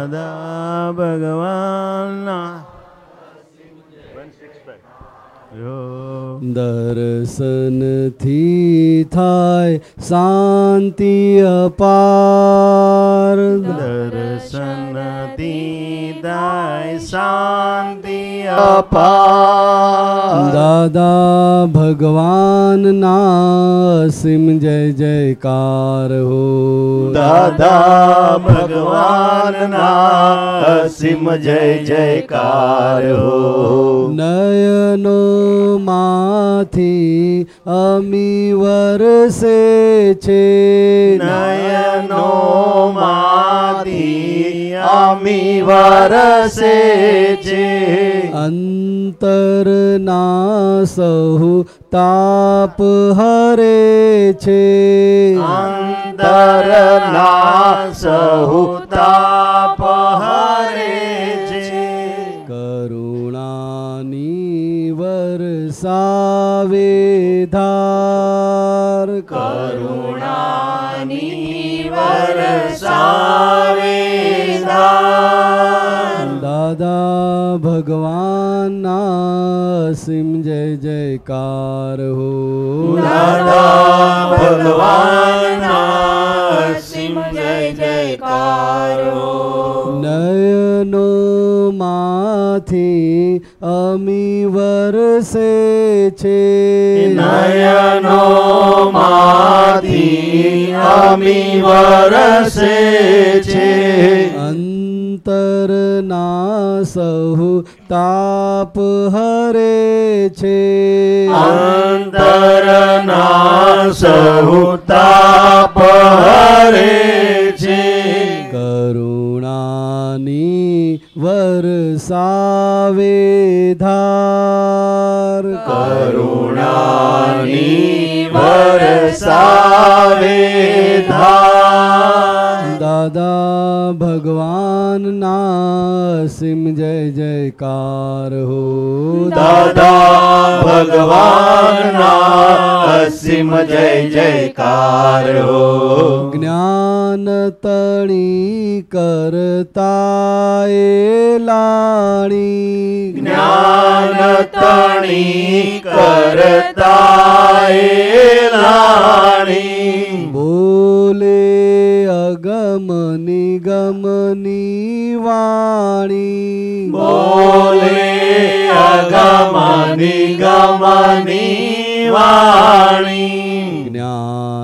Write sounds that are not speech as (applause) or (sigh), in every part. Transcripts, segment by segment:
દાદા ભગવાનના દર્શનથી થાય શાંતિ અપાર. દર્શનથી દાય શાંતિ અપાર. દાદા ભગવાનના સિમ જય જયકાર હો. દાદા ભગવાનના સિમ જય જયકાર હો. નયનો માંથી અમી વરસે છે. નયનો માંથી અમી વરસે છે. અંતરના સહુ તાપ હરે છે અંતરના સહુ તાપ હરે છે કરુણાની વરસાવે ધાર કરુણાની વરસાવે. દાદા ભગવાનના સિમ જય જયકાર હો. દાદા ભગવાનના સિમ જય જયકાર હો. નયનો માથી અમી વરસે છે. નયનો માથી અમી વરસે છે. અંતરના સહુ તાપ હરે છે અંતરના સહુ તાપ હરે છે કરુણાની વરસાવે ધાર કરુણાની વરસાવે ધાર દાદા ભગવાનના સિમ જય જયકાર હો. દાદા ભગવાનના અસીમ જય જયકાર હો. જ્ઞાન તણી કરતા એ લાણી. જ્ઞાન તણી કરતા એ લાણી. બોલે અગમ ગમની વાણી. બોલે અગમની ગમની વાણી. જ્ઞાન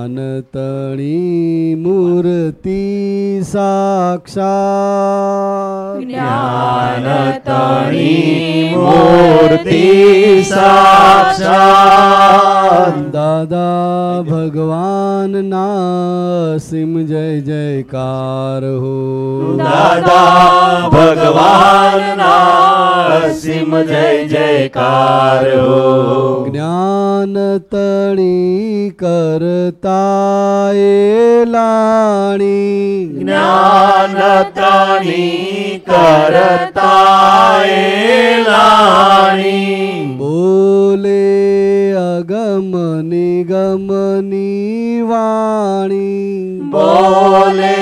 તણી મૂર્તિ સાક્ષાત. જ્ઞાન તણી મૂર્તિ સાક્ષાત. દાદા ભગવાનના સિમ જય જયકાર હો. દાદા ભગવાનના અસીમ જય જયકાર હો. જ્ઞાન તણી કરતા લાણી જ્ઞાન તણી કરતા લાણી બોલે અગમ નિગમની વાણી. બોલે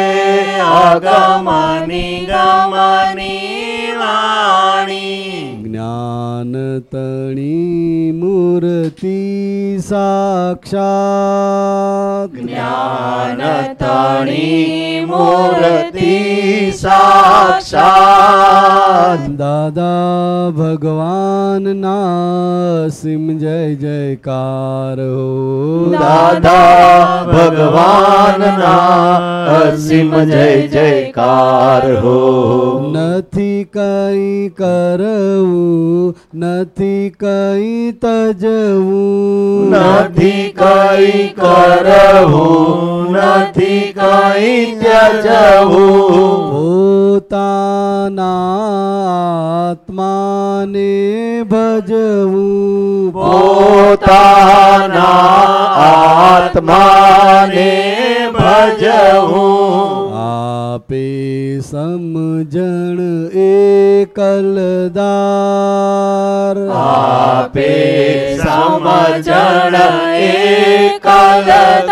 અગમની ગમની વાણી જ્ઞાન તણી મૂર્તિ સાક્ષાત જ્ઞાન તણી મૂર્તિ સાક્ષાત દાદા ભગવાનના સિમ જય જયકાર હો દાદા ભગવાનના સિમ જય જયકાર હો નથી કઈ કરવું નથી કઈ તજવું નથી કઈ કરવું નથી કઈ ત્યજવું પોતાના આત્માને ભજવું પોતાના આત્માને ભજવું આપે સમજણ એકલદાર આપે સમજણ એકલદાર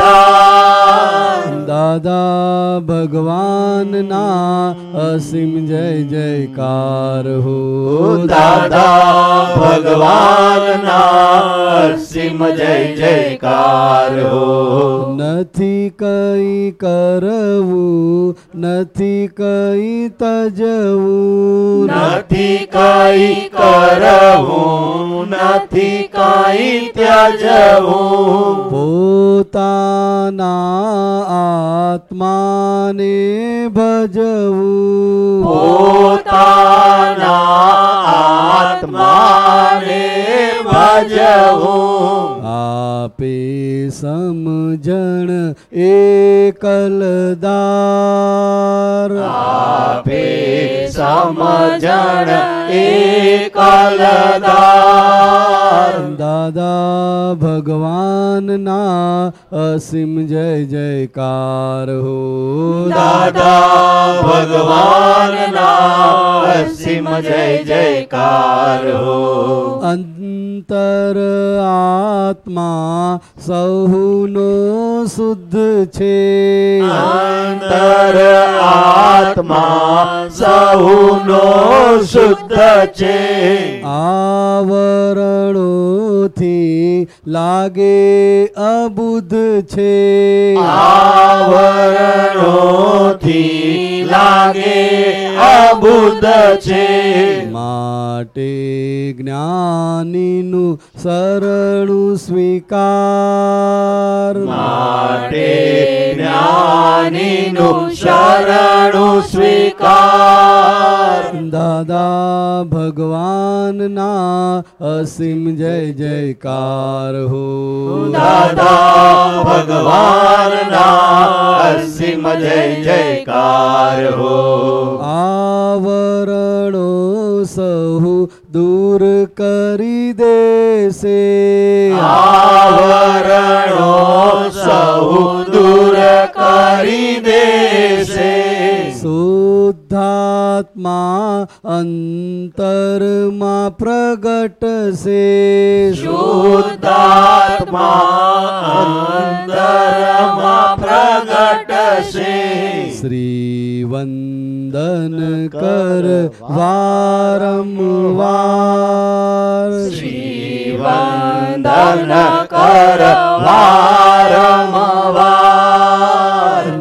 દાદા ભગવાનના અસીમ જય જયકાર હો. દાદા ભગવાનના અસીમ જય જયકાર હો. નથી કઈ કરવું નથી કઈ તજવું. નથી કઈ કરવું નથી કઈ ત્યજવું. પોતાના આત્માને ભજવું. પોતાના આત્માને ભજવું. આપે સમજણ એકલદાર આપે સમજણ એકલદાર દાદા ભગવાનના અસીમ જય જયકાર હો. દાદા ભગવાનના અસીમ જય જયકાર હો. અંતર આત્મા સહુનો શુદ્ધ છે અંતર આત્મા સહુનો શુદ્ધ છે આવરણોથી લાગે અબુધ છે. આવરણોથી લાગે અબુધ છે. માટે જ્ઞાનીનું સરળું સ્વીકાર. માટે જ્ઞાનીનું શરણું સ્વીકાર. દાદા ભગવાનના અસીમ જય જયકાર હો દાદા ભગવાનના અસીમ જય જયકાર હો આવરણો સહુ દૂર કરી દેશે આવરણો સહુ દૂર કરી દેશે શુદ્ધાત્મા અંતરમાં પ્રગટશે શુદ્ધાત્મા અંતરમાં પ્રગટશે શ્રી વંદન કર વારંવાર શ્રી વંદન કર વારંવાર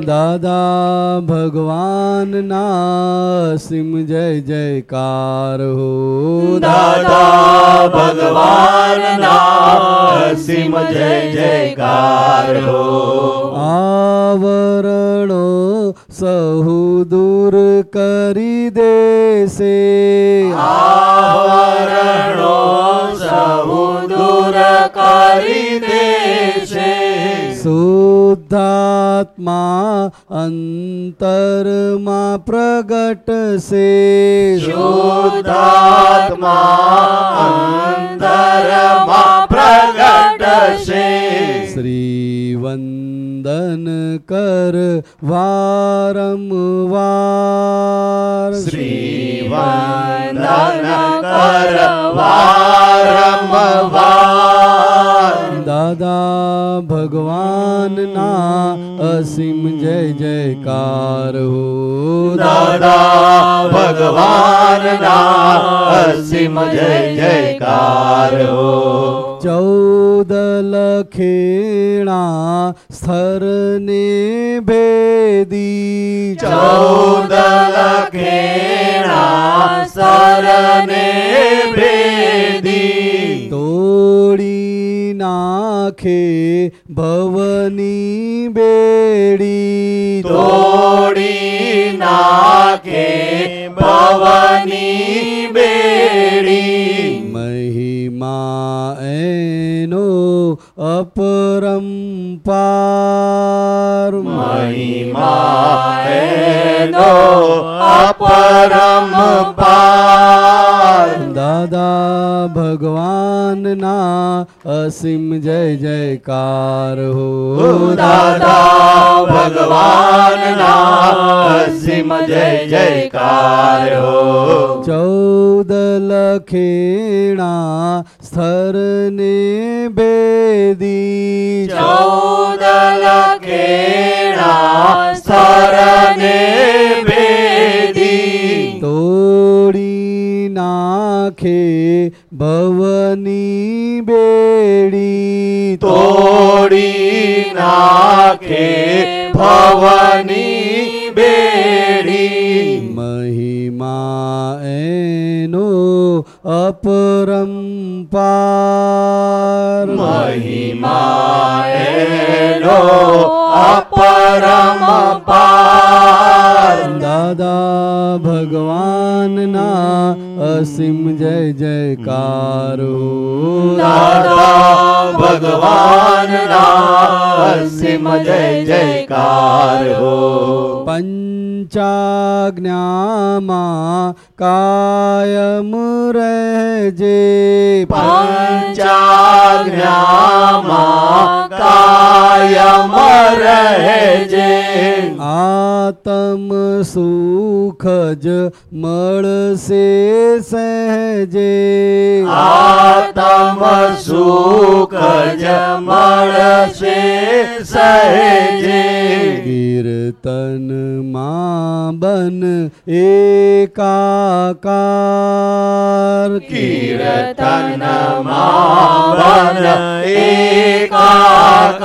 દાદા ભગવાનના સિમ જય જયકાર હો. દાદા ભગવાનના અસીમ જય જયકાર હો. આવરણો સહુ દૂર કરી દેશે. આવરણો સહુ દૂર કરી દેશે. શુદ્ધાત્મા અંતરમાં પ્રગટશે શુદ્ધાત્મા અંતરમાં પ્રગટશે શ્રી વંદન કર વારંવાર. શ્રી વંદન કર વારંવાર. દાદા ભગવાનના અસીમ જય જયકાર હો. દાદા ભગવાનના અસીમ જય જયકાર હો. ચૌદ લખેણા સ્થરને ભેદી. ચૌદ લખેણા સરને ભેદી. નાખે ભવની બેડી તોડી નાખે ભવની બેડી. મહિમા એનો અપરંપાર મહિમા એનો અપરંપાર દાદા ભગવાન ભગવાનના અસીમ જય જયકાર હો દાદા ભગવાનના અસીમ જય જયકાર હો ચૌદ લખેણા સ્થરને ભેદી ચૌદ લખેણા સરને ભેદી તોડી નાખે ભવની બેડી તોડી નાખે ભવની બેડી. મહિમા એનો અપરંપાર મહિમા એનો અપરમ પાર દાદા ભગવાનના અસીમ જય જયકારો. દાદા ભગવાનના અસીમ જય જયકાર. હો પંચાજ્ઞામાં કાયમ રહેજે પંચાજ્ઞામાં કાયમ રહેજે આતમ સુખ જ મળશે સહેજે આતમ સુખ જ મળશે સહેજે કીર્તનમાં બન એકાકાર કીર્તનમાં બન એકાકાર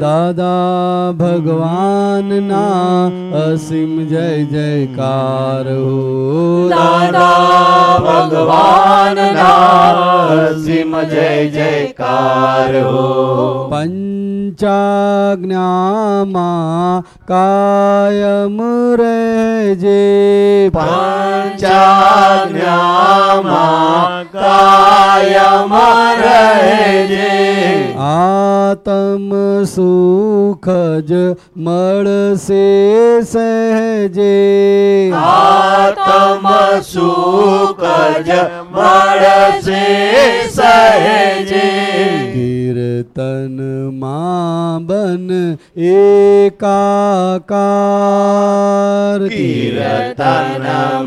દાદા ભગવાનના અસીમ જય જયકાર હો દાદા ભગવાનના અસીમ જય જયકાર હો પંચાજ્ઞામાં કાયમ રહેજે પંચાજ્ઞામાં કાયમ રહેજે આતમ સુખ જ મળશે સહજે આતમ સુખ જ મળશે સહેજે કીર્તનમાં બન એકાકાર કીર્તનમાં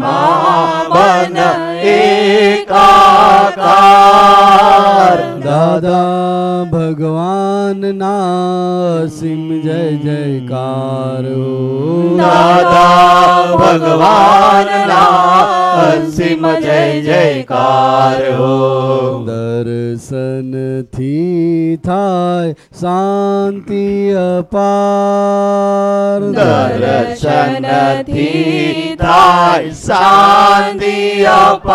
બન એકાકાર દાદા ભગવાનના સિમ જય જયકાર દાદા ભગવાન ના અસીમ જય જયકાર દર્શનથી થાય શાંતિ અપાર દર્શનથી થાય શાંતિ અપાર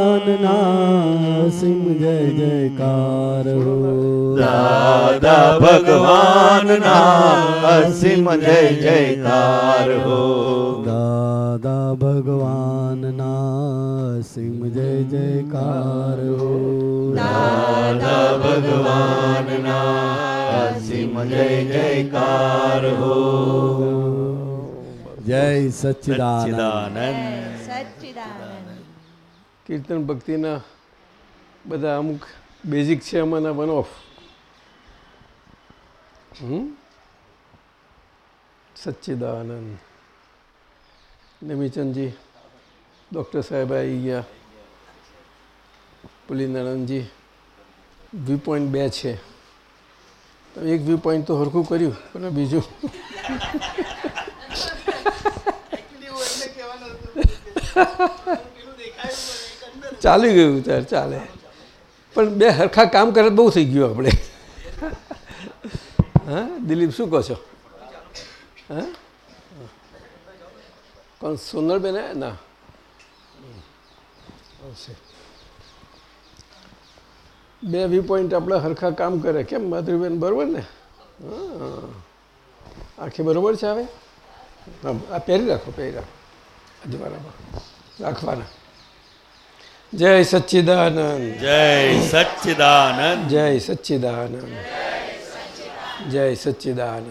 ભગવાનના અસીમ જય જયકાર હો દાદા ભગવાનના સિંહ જય જયકાર હો દાદા ભગવાનના સિંહ જય જયકાર હો દાદા ભગવાનના સિંહ જય જયકાર હો જય સચ્ચિદાનંદ કીર્તન ભક્તિના બધા અમુક બેઝિક છે આમાંના વન ઓફ સચ્ચિદાનંદ. નમીચંદજી ડૉક્ટર સાહેબ આવી ગયા. પુલિનારાયણજી વ્યૂ પોઈન્ટ બે છે. એક વ્યૂ પોઈન્ટ તો હરખું કર્યું, પણ બીજું ચાલી ગયું ત્યારે ચાલે. પણ બે હરખા કામ કરે બહુ થઈ ગયું આપણે. હા? દિલીપ, શું કહો છો? હા? કોણ? સોનલબેન હે ના બે વ્યૂ પોઈન્ટ આપણે હરખા કામ કરે. કેમ? માધુરીબેન બરાબર ને? આખી બરાબર છે હવે? આ પહેરી રાખો પહેરી રાખો. અજવાળામાં રાખવાના. જય સચ્ચિદાનંદ જય સચ્ચિદાનંદ જય સચ્ચિદાનંદ જય સચ્ચિદાનંદ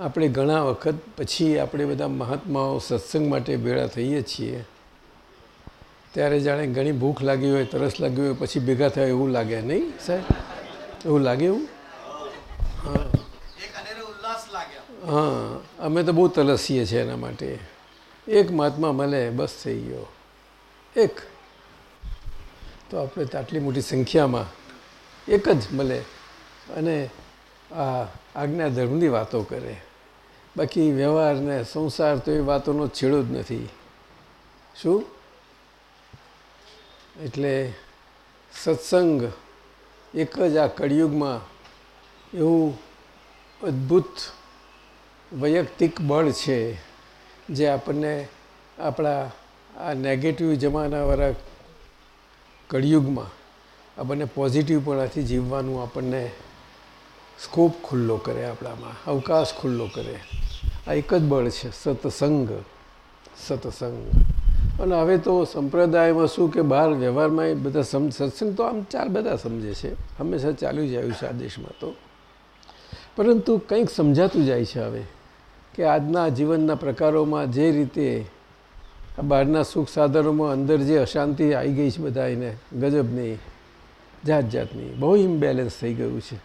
આપણે ઘણા વખત પછી આપણે બધા મહાત્માઓ સત્સંગ માટે ભેળા થઈએ છીએ. ત્યારે જાણે ઘણી ભૂખ લાગી હોય તરસ લાગી હોય પછી ભેગા થાય એવું લાગે નહીં સાહેબ? એવું લાગે એવું? હા અમે તો બહુ તલસીએ છીએ એના માટે. એક મહાત્મા મળે બસ થઈ ગયો. એક. તો આપણે આટલી મોટી સંખ્યામાં એક જ મળે અને આ આજ્ઞા ધર્મની વાતો કરે. બાકી વ્યવહાર ને સંસાર તો એ વાતોનો છેડો જ નથી. શું? એટલે સત્સંગ એક જ આ કળિયુગમાં એવું અદ્ભુત વૈયક્તિક બળ છે, જે આપણને આપણા આ નેગેટિવ જમાનાવાળા કળિયુગમાં આપણને પોઝિટિવપણાથી જીવવાનું આપણને સ્કોપ ખુલ્લો કરે આપણામાં, અવકાશ ખુલ્લો કરે. આ એક જ બળ છે, સત્સંગ સત્સંગ. અને હવે તો સંપ્રદાયમાં શું કે બહાર વ્યવહારમાં એ બધા સત્સંગ તો આમ ચાર બધા સમજે છે. હંમેશા ચાલ્યું જ આવ્યું છે આ દેશમાં તો. પરંતુ કંઈક સમજાતું જાય છે હવે કે આજના જીવનના પ્રકારોમાં જે રીતે બહારના સુખ સાધનોમાં અંદર જે અશાંતિ આવી ગઈ છે બધા એને ગજબની જાત જાતની, બહુ ઇમ્બેલેન્સ થઈ ગયું છે.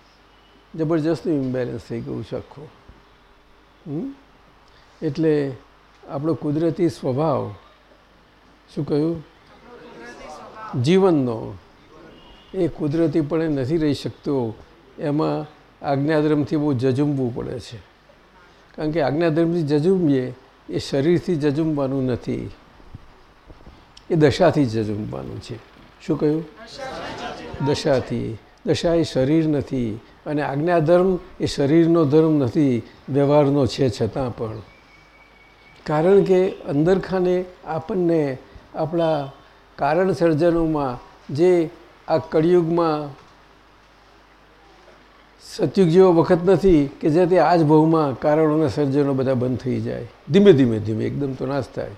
જબરજસ્તનું ઇમ્બેલેન્સ થઈ ગયું છે આખું. એટલે આપણો કુદરતી સ્વભાવ, શું કહ્યું? જીવનનો, એ કુદરતીપણે નથી રહી શકતો. એમાં આજ્ઞાધર્મથી બહુ જજુમવું પડે છે. કારણ કે આજ્ઞાધર્મથી જજુમીએ, એ શરીરથી જજુમવાનું નથી. એ દશાથી જજુમવાનું છે. શું કહ્યું? દશાથી. દશા એ શરીર નથી અને આજ્ઞાધર્મ એ શરીરનો ધર્મ નથી, વ્યવહારનો છે છતાં પણ. કારણ કે અંદરખાને આપણને આપણા કારણ સર્જનોમાં જે આ કળિયુગમાં સતયુગ જેવો વખત નથી કે જેથી આ જ ભાવમાં કારણોના સર્જનો બધા બંધ થઈ જાય. ધીમે ધીમે ધીમે એકદમ તો નાશ થાય.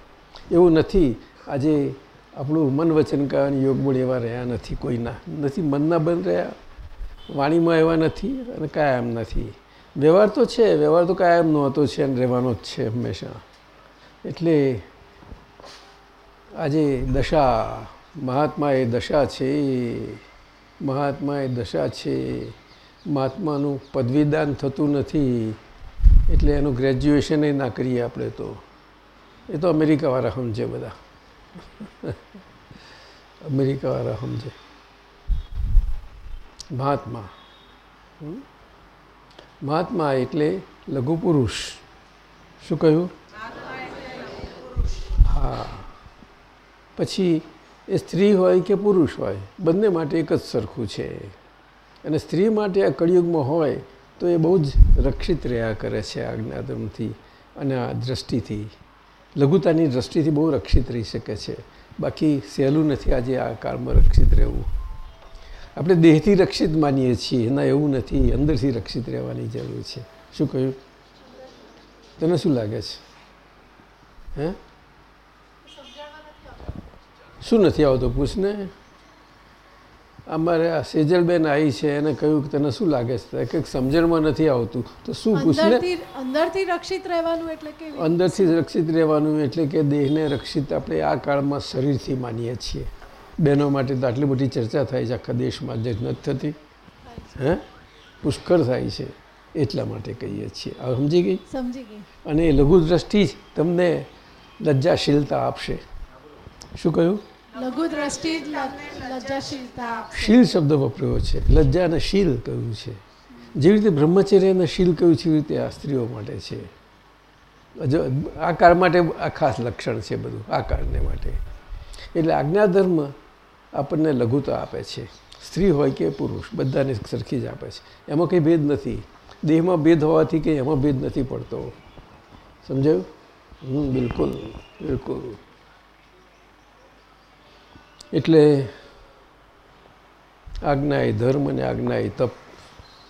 એવું નથી. આજે આપણું મન વચન કહેવાની યોગબળ એવા રહ્યા નથી, કોઈના નથી, મનના બંધ રહ્યા, વાણીમાં એવા નથી અને કાયમ નથી. વ્યવહાર તો છે, વ્યવહાર તો કાયમનો હતો છે અને રહેવાનો જ છે હંમેશા. એટલે આજે દશા, મહાત્મા એ દશા છે, મહાત્મા એ દશા છે, મહાત્માનું પદવીદાન થતું નથી, એટલે એનું ગ્રેજ્યુએશન ના કરીએ આપણે તો. એ તો અમેરિકાવાળા સમજે બધા. અમેરિકાવાળા સમજે મહાત્મા મહાત્મા એટલે લઘુ પુરુષ શું કહ્યું હા પછી એ સ્ત્રી હોય કે પુરુષ હોય બંને માટે એક જ સરખું છે અને સ્ત્રી માટે આ કળિયુગમાં હોય તો એ બહુ જ રક્ષિત રહ્યા કરે છે આજ્ઞાધર્મથી અને આ દ્રષ્ટિથી લઘુતાની દ્રષ્ટિથી બહુ રક્ષિત રહી શકે છે. બાકી સહેલું નથી આજે આ કાળમાં રક્ષિત રહેવું. આપણે દેહથી રક્ષિત માનીએ છીએ એના એવું નથી, અંદરથી રક્ષિત રહેવાની જરૂર છે. શું કહ્યું? તને શું લાગે છે? હે? શું નથી આવતો? પૂછને. અમારે આ સેજલબેન આવી છે એને કહ્યું કે તને શું લાગે છે? કંઈક સમજણમાં નથી આવતું. તો શું પૂછને અંદરથી રક્ષિત રહેવાનું એટલે કે અંદરથી રક્ષિત રહેવાનું એટલે કે દેહને રક્ષિત આપણે આ કાળમાં શરીરથી માનીએ છીએ. બહેનો માટે તો આટલી મોટી ચર્ચા થાય છે આખા દેશમાં. જે નથી થતી. હે? પુષ્કળ થાય છે. એટલા માટે કહીએ છીએ. હવે સમજી ગઈ? સમજી ગઈ. અને એ લઘુદ્રષ્ટિ જ તમને લજ્જાશીલતા આપશે. શું કહ્યું? શીલ શબ્દ વપરાયો છે. લજ્જા અને શીલ કહ્યું છે. જેવી રીતે બ્રહ્મચર્ય અને શીલ કહ્યું છે, એવી રીતે આ સ્ત્રીઓ માટે છે. જો આ કાળ માટે આ ખાસ લક્ષણ છે બધું આ કાળને માટે. એટલે આજ્ઞાધર્મ આપણને લઘુતા આપે છે. સ્ત્રી હોય કે પુરુષ, બધાને સરખી જ આપે છે. એમાં કંઈ ભેદ નથી. દેહમાં ભેદ હોવાથી કંઈ એમાં ભેદ નથી પડતો. સમજાયું? હમ, બિલકુલ બિલકુલ. એટલે આજ્ઞા એ ધર્મ અને આજ્ઞા એ તપ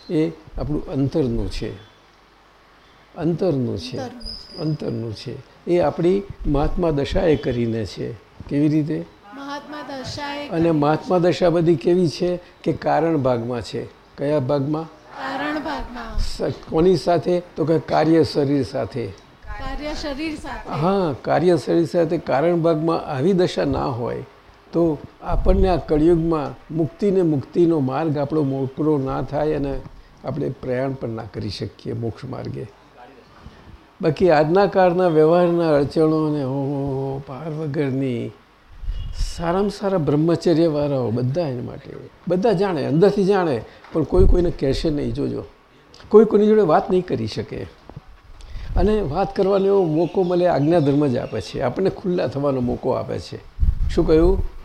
એ આપણું અંતરનું છે. અંતરનું છે. અંતરનું છે. એ આપણી મહાત્મા દશાએ કરીને છે. કેવી રીતે? અને મહાત્મા દશા બધી કેવી છે કે કારણ ભાગમાં છે? કયા ભાગમાં? કોની સાથે? તો કે કાર્ય શરીર સાથે. હા કાર્ય શરીર સાથે કારણ ભાગમાં આવી દશા ના હોય. તો આપણને આ કળિયુગમાં મુક્તિને મુક્તિનો માર્ગ આપણો મોકરો ના થાય અને આપણે પ્રયાણ પણ ના કરી શકીએ મોક્ષ માર્ગે. બાકી આજના કાળના વ્યવહારના અડચણો અને હો પાર વગરની સારામાં સારા બ્રહ્મચર્યવાળાઓ બધા એના માટે બધા જાણે, અંદરથી જાણે, પણ કોઈ કોઈને કહેશે નહીં, જોજો. કોઈ કોઈની જોડે વાત નહીં કરી શકે. અને વાત કરવાનો એવો મોકો મળે, આજ્ઞાધર્મ જ આપે છે. આપણને ખુલ્લા થવાનો મોકો આપે છે. શું કહ્યું?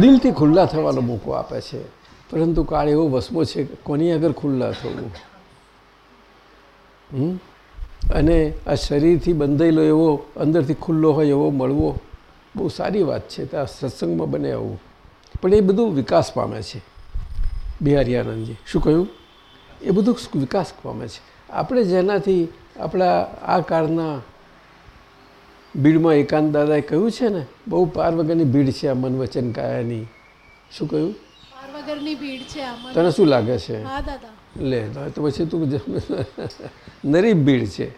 દિલથી ખુલ્લા થવાનો મોકો આપે છે. પરંતુ કાળ એવો વસમો છે કોની આગળ ખુલ્લા થવું? અને આ શરીરથી બંધાયેલો એવો, અંદરથી ખુલ્લો હોય એવો મળવો બહુ સારી વાત છે તો સત્સંગમાં બને આવું. પણ એ બધું વિકાસ પામે છે. બિહારી આનંદજી શું કહ્યું? એ બધું વિકાસ પામે છે. આપણે જેનાથી આપણા આ કાળના ભીડમાં એકાંત દાદાએ કહ્યું છે ને બહુ પાર વગરની ભીડ છે આ મન વચન કાયાની. શું કહ્યું? તને શું લાગે છે? હા દાદા. લે તો પછી તું નરી ભીડ છે.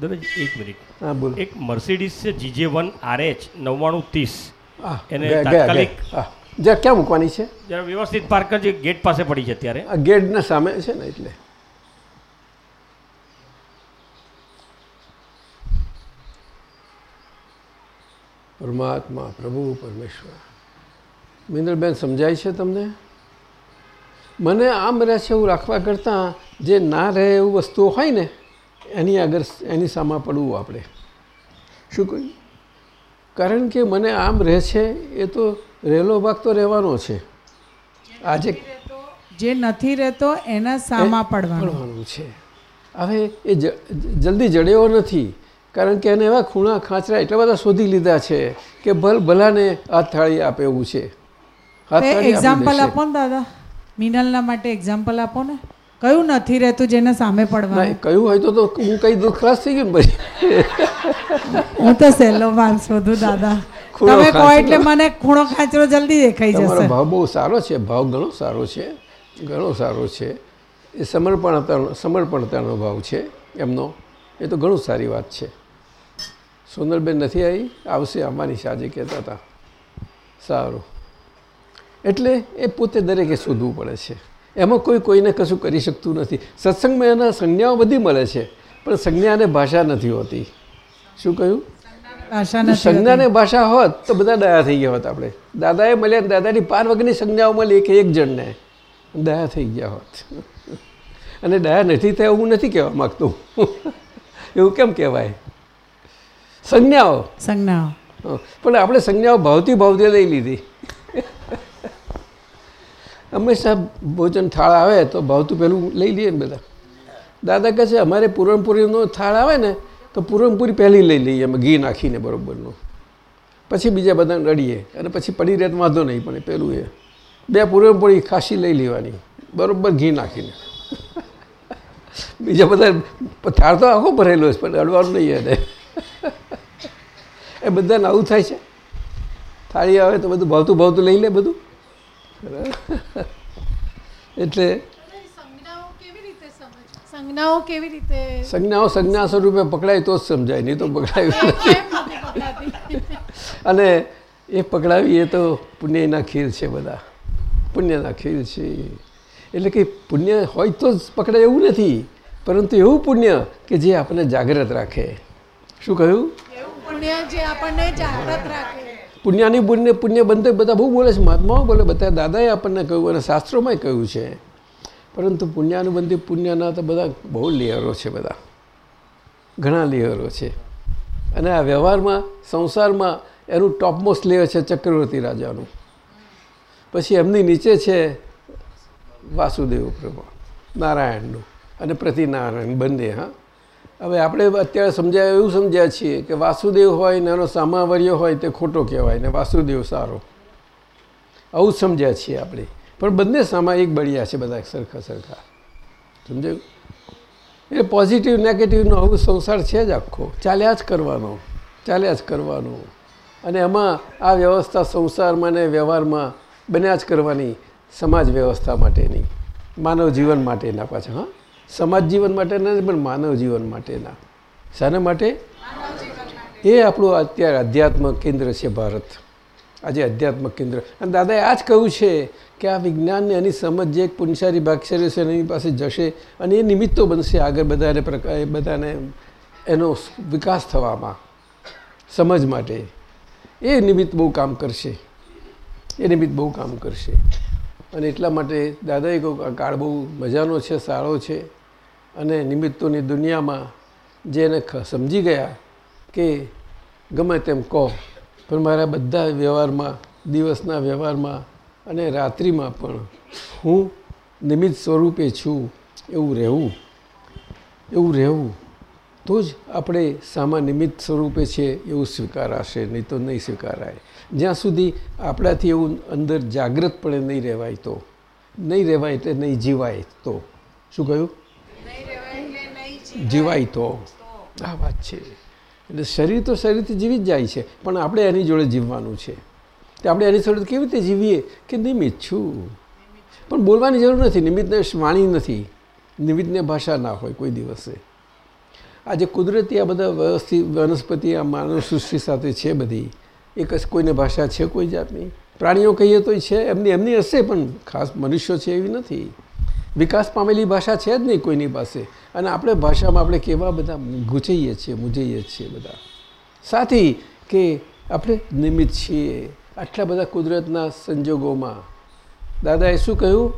દાદાજી એક મિનિટ. હા બોલ. એક મર્સિડીઝ છે જીજે વન આર એચ નવ્વાણું ત્રીસ. એને તાત્કાલિક-. જ્યાં ક્યાં મૂકવાની છે? જરા વ્યવસ્થિત પાર્ક જ ગેટ પાસે પડી છે અત્યારે. આ ગેટના સામે છે ને એટલે. પરમાત્મા પ્રભુ પરમેશ્વર. મિન્દ્રબેન સમજાય છે તમને? મને આમ રહે છે એવું રાખવા કરતાં જે ના રહે એવું વસ્તુઓ હોય ને એની આગળ એની સામા પડવું આપણે. શું કહ્યું? કારણ કે મને આમ રહે છે એ તો રહેલો ભાગ તો રહેવાનો છે. આજે જે નથી રહેતો એના સામા પડવાનું. પડવાનું છે. હવે એ જલ્દી જડેવો નથી. કારણ કે એને એવા ખૂણા ખાંચરા એટલા બધા શોધી લીધા છે કે ભલ ભલાને હાથ થાળી આપે એવું છે. એક્ઝામ્પલ આપો ને દાદા. મિનલના માટે એક્ઝામ્પલ આપો ને. કયું નથી રહેતું જેને સામે પડવાનું? કયું હોય તો તો હું કઈ દુઃખ ખલાસ થઈ ગયું પછી. હું તો સહેલો માલ શોધું દાદા. તમે કહો એટલે મને ખૂણો ખાંચરો જલ્દી દેખાઈ જશે. ભાવ બહુ સારો છે ભાવ ઘણો સારો છે ઘણો સારો છે. એ સમર્પણતાનો સમર્પણતાનો ભાવ છે એમનો. એ તો ઘણું સારી વાત છે. સોનલબેન નથી આવી આવશે અમારી છે કહેતા હતા. સારું. એટલે એ પોતે દરેકે શોધવું પડે છે. એમાં કોઈ કોઈને કશું કરી શકતું નથી. સત્સંગમાં એના સંજ્ઞાઓ બધી મળે છે પણ સંજ્ઞા અને ભાષા નથી હોતી. શું કહ્યું? સંજ્ઞાને ભાષા હોત તો બધા દયા થઈ ગયા હોત આપણે. દાદાએ મળ્યા દાદાની પાર વગરની સંજ્ઞાઓ મળી કે એક જણને. દયા થઈ ગયા હોત. અને દયા નથી થાય હું નથી કહેવા માગતું. (laughs) એવું કેમ કહેવાય? સંજ્ઞાઓ. સંજ્ઞાઓ. પણ આપણે સંજ્ઞાઓ ભાવતી ભાવતી લઈ લીધી. હંમેશા ભોજન થાળ આવે તો ભાવતું પહેલું લઈ લઈએ ને બધા. દાદા કહે છે અમારે પૂરણપુરીનો થાળ આવે ને તો પૂરણપુરી પહેલી લઈ લઈએ અમે ઘી નાખીને બરોબરનું. પછી બીજા બધાને રડીએ અને પછી પડી રહે વાંધો નહીં પણ પહેલું પેલું એ. બે પૂરણપુરી ખાસી લઈ લેવાની બરોબર ઘી નાખીને. બીજા બધા થાળ તો આખો ભરેલો છે પણ અડવાનું નહીં એને. એ બધાને આવું થાય છે. થાળી આવે તો બધું ભાવતું ભાવતું લઈ લે બધું. એટલે સંજ્ઞાઓ કેવી રીતે સંજ્ઞાઓ સંજ્ઞા સ્વરૂપે પકડાય તો જ સમજાય નહીં તો પકડાય પકડાતી. અને એ પકડાવી એ તો પુણ્યના ખીર છે બધા. પુણ્યના ખીર છે. એટલે કે પુણ્ય હોય તો જ પકડાય એવું નથી. પરંતુ એવું પુણ્ય કે જે આપણને જાગ્રત રાખે. શું કહ્યું? પુણ્ય જે આપણને જાગૃત રાખે. પુણ્યની પુણ્ય પુણ્ય બંધ બધા બહુ બોલે છે મહાત્માઓ બોલે બધા દાદાએ આપણને કહ્યું અને શાસ્ત્રોમાં કહ્યું છે. પરંતુ પુણ્યાનું બંધ પુણ્યના તો બધા બહુ લેયરો છે બધા. ઘણા લેયરો છે. અને આ વ્યવહારમાં સંસારમાં એનું ટોપમોસ્ટ લેયર છે ચક્રવર્તી રાજાનું. પછી એમની નીચે છે વાસુદેવ પ્રભુ નારાયણનું અને પ્રતિનારાયણ બંને હા. હવે આપણે અત્યારે સમજાય એવું સમજ્યા છીએ કે વાસુદેવ હોય ને એનો સામાવર્ય હોય તે ખોટો કહેવાય ને વાસુદેવ સારો. આવું સમજ્યા છીએ આપણે. પણ બંને સામા એક બળિયા છે બધા સરખા સરખા. સમજાયું? એટલે પોઝિટિવ નેગેટિવનો આવું સંસાર છે જ આખો. ચાલ્યા જ કરવાનો. ચાલ્યા જ કરવાનો. અને એમાં આ વ્યવસ્થા સંસારમાં ને વ્યવહારમાં બન્યા જ કરવાની સમાજ વ્યવસ્થા માટેની, માનવ જીવન માટેના પાછા, હા? સમાજ જીવન માટેના પણ માનવ જીવન માટેના. શાના માટે? એ આપણું અત્યારે અધ્યાત્મ કેન્દ્ર છે ભારત. આજે અધ્યાત્મ કેન્દ્ર. અને દાદાએ આ જ કહ્યું છે કે આ વિજ્ઞાનને એની સમજ જે પુંસારી ભાગશાળી છે એની પાસે જશે અને એ નિમિત્તો બનશે આગળ બધાને બધાને એનો વિકાસ થવામાં, સમજ માટે. એ નિમિત્ત બહુ કામ કરશે. એ નિમિત્ત બહુ કામ કરશે. અને એટલા માટે દાદાએ કહ્યું આ કાળ બહુ મજાનો છે, સારો છે. અને નિમિત્તોની દુનિયામાં જે ખ- સમજી ગયા કે ગમે તેમ કહો, પણ મારા બધા વ્યવહારમાં, દિવસના વ્યવહારમાં અને રાત્રિમાં પણ હું નિમિત્ત સ્વરૂપે છું, એવું રહેવું. એવું રહેવું. તો જ આપણે સામા નિમિત્ત સ્વરૂપે છે, એવું સ્વીકારાશે, નહીં તો નહીં સ્વીકારાય. જ્યાં સુધી આપણાથી એવું અંદર જાગ્રતપણે નહીં રહેવાય તો, નહીં રહેવાય એટલે નહીં જીવાય તો. શું કહ્યું? જીવાય તો. આ વાત છે. એટલે શરીર તો શરીરથી જીવી જ જાય છે, પણ આપણે એની જોડે જીવવાનું છે. તે આપણે એની જોડે કેવી રીતે જીવીએ? કે નિમિત્ત છું. પણ બોલવાની જરૂર નથી, નિમિત્તને વાણી નથી. નિમિત્તને ભાષા ના હોય કોઈ દિવસે. આજે કુદરતી આ બધા વ્યવસ્થિત વનસ્પતિ, આ માનવ સૃષ્ટિ સાથે છે બધી. એક કશ કોઈને ભાષા છે, કોઈ જાતની. પ્રાણીઓ કહીએ તો છે, એમની એમની હશે પણ ખાસ મનુષ્યો છે એવી નથી. વિકાસ પામેલી ભાષા છે જ નહીં કોઈની પાસે. અને આપણે ભાષામાં આપણે કેવા બધા ગૂંચઈએ છીએ મૂંઝાઈએ છીએ બધા. સાથી કે આપણે નિમિત્ત છીએ આટલા બધા કુદરતના સંજોગોમાં. દાદાએ શું કહ્યું?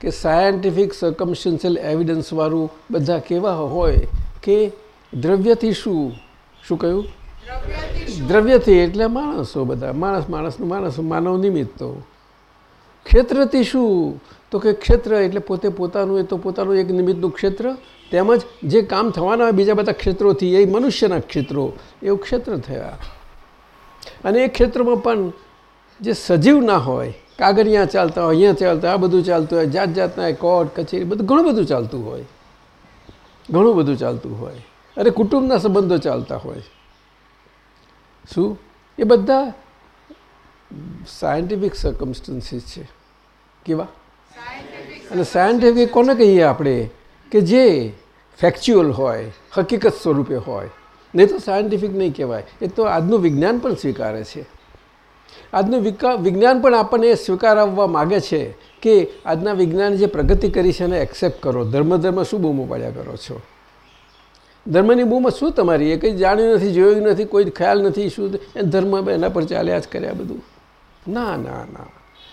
કે સાયન્ટિફિક સર્કમસ્ટન્શિયલ એવિડન્સવાળું બધા કેવા હોય કે દ્રવ્યથી શું? શું કહ્યું? દ્રવ્યથી એટલે માણસો બધા, માણસ માણસનું માણસ માનવ નિમિત્તો ક્ષેત્રથી શું? તો કે ક્ષેત્ર એટલે પોતે પોતાનું, એ તો પોતાનું એક નિમિત્તનું ક્ષેત્ર. તેમજ જે કામ થવાના હોય બીજા બધા ક્ષેત્રોથી, એ મનુષ્યના ક્ષેત્રો. એવું ક્ષેત્ર થયા. અને એ ક્ષેત્રમાં પણ જે સજીવ ના હોય, કાગળિયા ચાલતા હોય, અહીંયા ચાલતા આ બધું ચાલતું હોય, જાત જાતના કોર્ટ, કચેરી, બધું ઘણું બધું ચાલતું હોય. ઘણું બધું ચાલતું હોય. અને કુટુંબના સંબંધો ચાલતા હોય. શું? એ બધા સાયન્ટિફિક સર્કમસ્ટન્સીસ છે. કેવા? અને સાયન્ટિફિક કોને કહીએ આપણે? કે જે ફેક્ચ્યુઅલ હોય, હકીકત સ્વરૂપે હોય. નહીં તો સાયન્ટિફિક નહીં કહેવાય. એ તો આજનું વિજ્ઞાન પણ સ્વીકારે છે. આજનું વિજ્ઞાન પણ આપણને એ સ્વીકારવા માગે છે કે આજના વિજ્ઞાન જે પ્રગતિ કરી છે એને એક્સેપ્ટ કરો. ધર્મ ધર્મ શું બૂમો પાડ્યા કરો છો? ધર્મની બહુમાં શું તમારી? એ કંઈ જાણ્યું નથી, જોયું નથી, કોઈ ખ્યાલ નથી, શું એ ધર્મ એના પર ચાલ્યા જ કર્યા બધું. ના ના ના.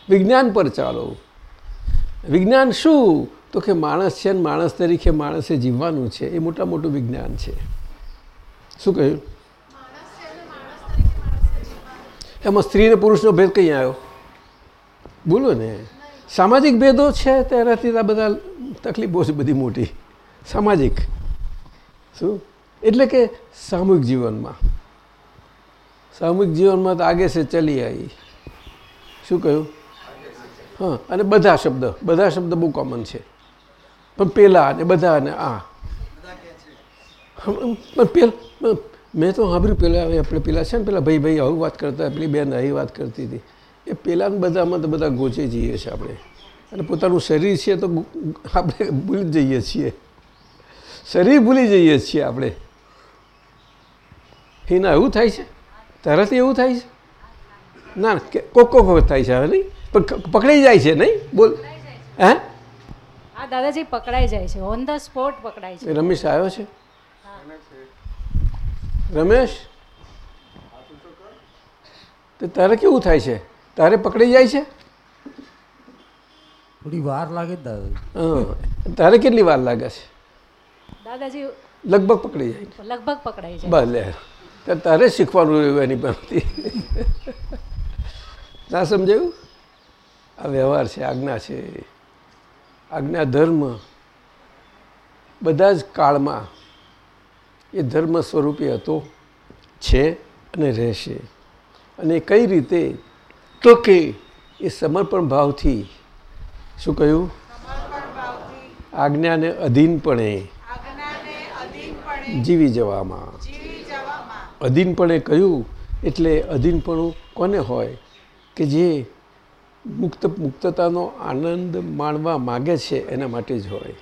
વિજ્ઞાન પર ચાલો. વિજ્ઞાન શું? તો કે માણસ છે ને માણસ તરીકે માણસે જીવવાનું છે. એ મોટા મોટું વિજ્ઞાન છે. શું કહ્યું? એમાં સ્ત્રી અને પુરુષનો ભેદ કંઈ આવ્યો? બોલો ને. સામાજિક ભેદો છે તેનાથી આ બધા તકલીફો છે બધી મોટી. સામાજિક. શું? એટલે કે સામૂહિક જીવનમાં. સામૂહિક જીવનમાં તો આગે છે ચલી આવી શું કહ્યું? હા, અને બધા શબ્દ બધા શબ્દ બહુ કોમન છે. પણ પેલા અને બધા અને આ. પણ પેલા મેં તો સાંભળ્યું પેલા આપણે પેલા છે ને પેલા ભાઈ ભાઈ આવું વાત કરતા, પેલી બેન આવી વાત કરતી હતી. એ પેલાને બધામાં તો બધા ગોચે જઈએ છીએ આપણે. અને પોતાનું શરીર છે તો આપણે ભૂલી જઈએ છીએ. શરીર ભૂલી જઈએ છીએ આપણે. હિના એવું થાય છે? તરત એવું થાય છે? ના કોક કોક વખત થાય છે હવે નહીં? પણ પકડાઈ જાય છે નહીં? બોલ. હે? આ દાદાજી પકડાઈ જાય છે. ઓન ધ સ્પોટ પકડાય છે. રમેશ આવ્યો છે? રમેશ? તો તારે કેવું થાય છે? તારે પકડાઈ જાય છે? થોડી વાર લાગે દાદા તારે કેટલી વાર લાગે છે? દાદાજી લગભગ પકડી જાય. લગભગ પકડાઈ જાય. બસ તારે શીખવાનું રહ્યું એની પરથી. ના સમજાયું? આ વ્યવહાર છે આજ્ઞા છે. આજ્ઞા ધર્મ બધા જ કાળમાં એ ધર્મ સ્વરૂપે હતો છે અને રહેશે. અને કઈ રીતે? તો કે એ સમર્પણ ભાવથી. શું કહ્યું? આજ્ઞાને અધીનપણે જીવી જવામાં. અધીનપણે કહ્યું, એટલે અધીનપણું કોને હોય? કે જે મુક્ત મુક્તતાનો આનંદ માણવા માગે છે, એના માટે જ હોય.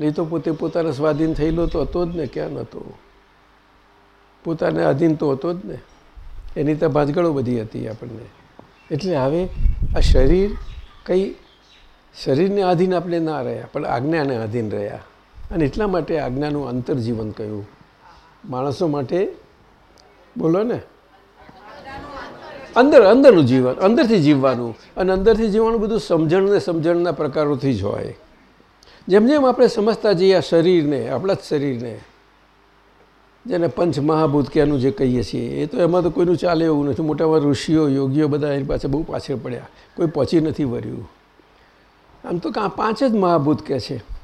નહીં તો પોતે પોતાને સ્વાધીન થયેલો તો હતો જ ને, ક્યાં નહોતો? પોતાને અધીન તો હતો જ ને. એની તો ભાંજગળો બધી હતી આપણને. એટલે હવે આ શરીર કંઈ શરીરને આધીન આપણે ના રહ્યા, પણ આજ્ઞાને આધીન રહ્યા. અને એટલા માટે આજ્ઞાનું અંતરજીવન કહ્યું. માણસો માટે, બોલો ને. અંદર, અંદરનું જીવન, અંદરથી જીવવાનું અને અંદરથી જીવવાનું બધું સમજણ ને સમજણના પ્રકારોથી જ હોય. જેમ જેમ આપણે સમજતા જઈએ આ શરીરને, આપણા જ શરીરને, જેને પંચ મહાભૂત કે જે કહીએ છીએ, એ તો એમાં તો કોઈનું ચાલે એવું નથી. મોટા ઋષિઓ, યોગીઓ બધા એની પાસે બહુ પાછળ પડ્યા. કોઈ પહોંચી નથી વર્યું. આમ તો કાં પાંચ જ મહાભૂત કહે છે.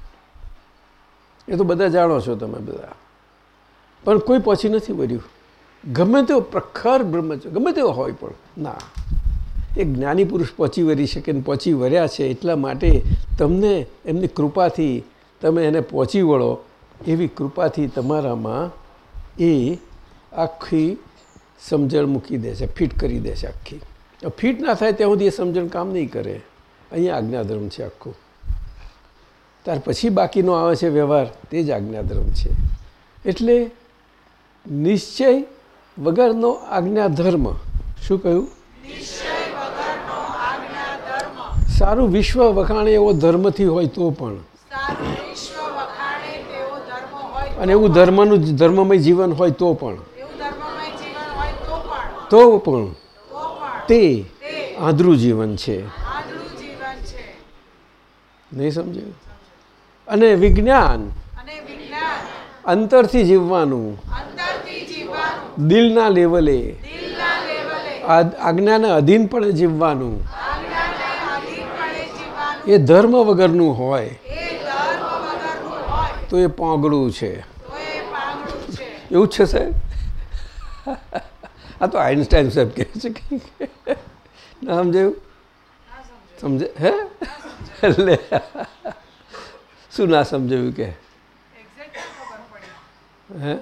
એ તો બધા જાણો છો તમે બધા. પણ કોઈ પહોંચી નથી વર્યું. ગમે તેવો પ્રખર બ્રહ્મચર્ય ગમે તેવો હોય પણ, ના. એ જ્ઞાની પુરુષ પહોંચી વળી શકે ને પહોંચી વર્યા છે એટલા માટે તમને એમની કૃપાથી તમે એને પહોંચી વળો એવી કૃપાથી તમારામાં એ આખી સમજણ મૂકી દે છે, ફિટ કરી દે છે આખી. ફિટ ના થાય ત્યાં સુધી એ સમજણ કામ નહીં કરે. અહીંયા આજ્ઞાધર્મ છે આખું. ત્યાર પછી બાકીનો આવે છે વ્યવહાર તે જ આજ્ઞાધર્મ છે. એટલે નિશ્ચય વગરનો આજ્ઞાધર્મ શું કહ્યું? સારું વિશ્વ વખાણે એવો ધર્મથી હોય તો પણ. અને એવું ધર્મનું ધર્મમય જીવન હોય તો પણ. તો પણ તે આદરું જીવન છે. નહીં સમજાયું? અને વિજ્ઞાન. અંતરથી જીવવાનું. દિલના લેવલે. આજ્ઞાને અધીનપણે જીવવાનું. એ ધર્મ વગરનું હોય. તો એ પોંગડું છે. એવું છે સાહેબ? આ તો આઈન્સ્ટાઈન સાહેબ કહે છે કે ના સમજાયું? સમજે હે? એટલે શું ના સમજાયું કે? હે?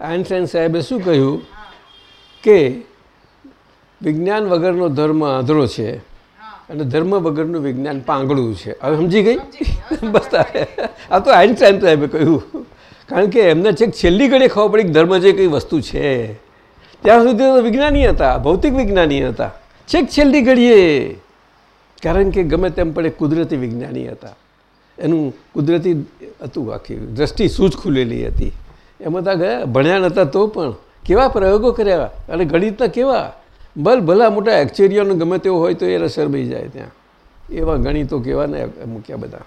આઈન્સ્ટાઈન સાહેબે શું કહ્યું? કે વિજ્ઞાન વગરનો ધર્મ આંધળો છે અને ધર્મ વગરનું વિજ્ઞાન પાંગળું છે. હવે સમજી ગઈ? બસ તારે. આ તો આઈન્સ્ટાઈન સાહેબે કહ્યું. કારણ કે એમને છેક છેલ્લી ઘડી ખબર પડી કે ધર્મ જે કઈ વસ્તુ છે. ત્યાં સુધી તો વિજ્ઞાની હતા ભૌતિક વિજ્ઞાની હતા. છેક છેલ્લી ઘડીએ કારણ કે ગમે તેમ પડે કુદરતી વિજ્ઞાની હતા. એનું કુદરતી હતું આખી દ્રષ્ટિ સૂઝ ખુલેલી હતી. એમાં ત્યાં ગયા ભણ્યા નહોતા તો પણ કેવા પ્રયોગો કર્યા? અને ગણિતના કેવા? ભલ ભલા મોટા એક્ચેરિયોનો ગમે તેવો હોય તો એ અસર બી જાય ત્યાં. એવા ગણિતો કેવા ને મૂક્યા બધા.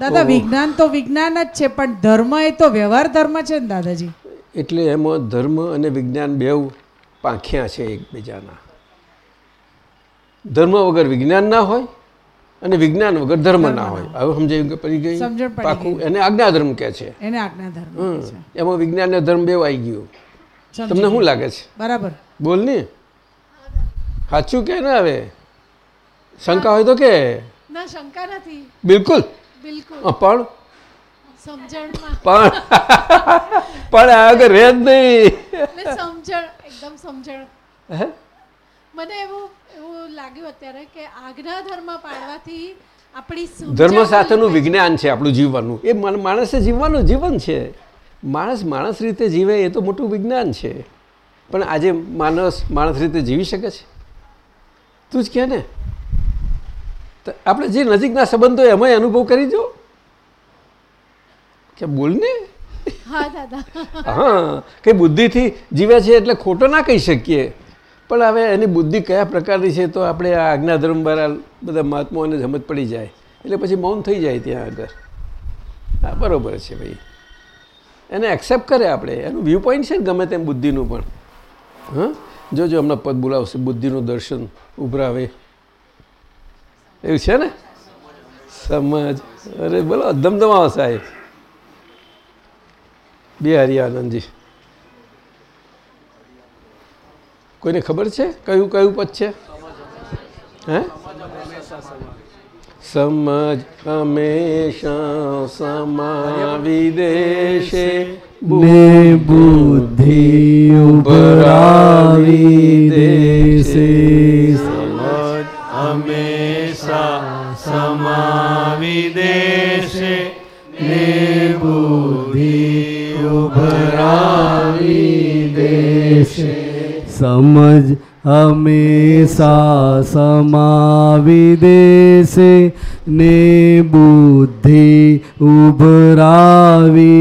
દાદા વિજ્ઞાન તો વિજ્ઞાન જ છે પણ ધર્મ એ તો વ્યવહાર ધર્મ છે ને દાદાજી? એટલે એમાં ધર્મ અને વિજ્ઞાન બેઉ પાંખ્યા છે એકબીજાના. ધર્મ વગર વિજ્ઞાન ના હોય અને વિજ્ઞાન વગર ધર્મ ના હોય. હવે સમજાયું કે પડી ગઈ પાકું એને આજ્ઞા ધર્મ કહે છે. એને એમાં વિજ્ઞાન ને ધર્મ બે આવી ગયું. તમને શું લાગે છે? બરાબર. બોલ ને. સાચું કે ને હવે? શંકા હોય તો કે. ના શંકા નથી. બિલકુલ. બિલકુલ. પણ. પણ. (laughs) પણ આગળ રહે જ નહીં. સમજણ એકદમ સમજણ. હે? મને એવું એવું લાગ્યું અત્યારે કે આજ્ઞા ધર્મ પાળવાથી આપણી ધર્મ સાથેનું વિજ્ઞાન છે આપણું જીવવાનું. એ માણસે જીવવાનું જીવન છે. માણસ માણસ રીતે જીવે એ તો મોટું વિજ્ઞાન છે. પણ આજે માણસ માણસ રીતે જીવી શકે છે? તું જ કહે ને. તો આપણે જે નજીકના સંબંધો એમાં અનુભવ કરી જો કે બોલ ને. હા દાદા. હા કે બુદ્ધિથી જીવે છે એટલે ખોટો ના કહી શકીએ. પણ હવે એની બુદ્ધિ કયા પ્રકારની છે તો આપણે આ આજ્ઞાધર્મ દ્વારા બધા મહાત્માઓને સમજ પડી જાય. એટલે પછી મૌન થઈ જાય ત્યાં આગળ. હા, બરોબર છે ભાઈ. એને એક્સેપ્ટ કરે આપણે. એનું વ્યૂ પોઈન્ટ છે ને ગમે તેમ બુદ્ધિનું પણ. હા? જોજો હમણાં પદ બોલાવશે, બુદ્ધિનું દર્શન ઉભરાવે. એવું છે ને? સમજ. અરે બોલો, ધમધમાવો સાહેબ. બિહારી હરિયાનંદજી કોઈને ખબર છે? કયું કયું પદ છે? હે? સમજ હંમેશા સમાવી દેશે. ને બુદ્ધિ ઉભરાવી દેશે. હંમેશા સમાવી દેશે. ને બુદ્ધિ ઉભરાવી દેશે. સમજ હંમેશા સમાવી દેશે, ને બુદ્ધિ ઉભરાવી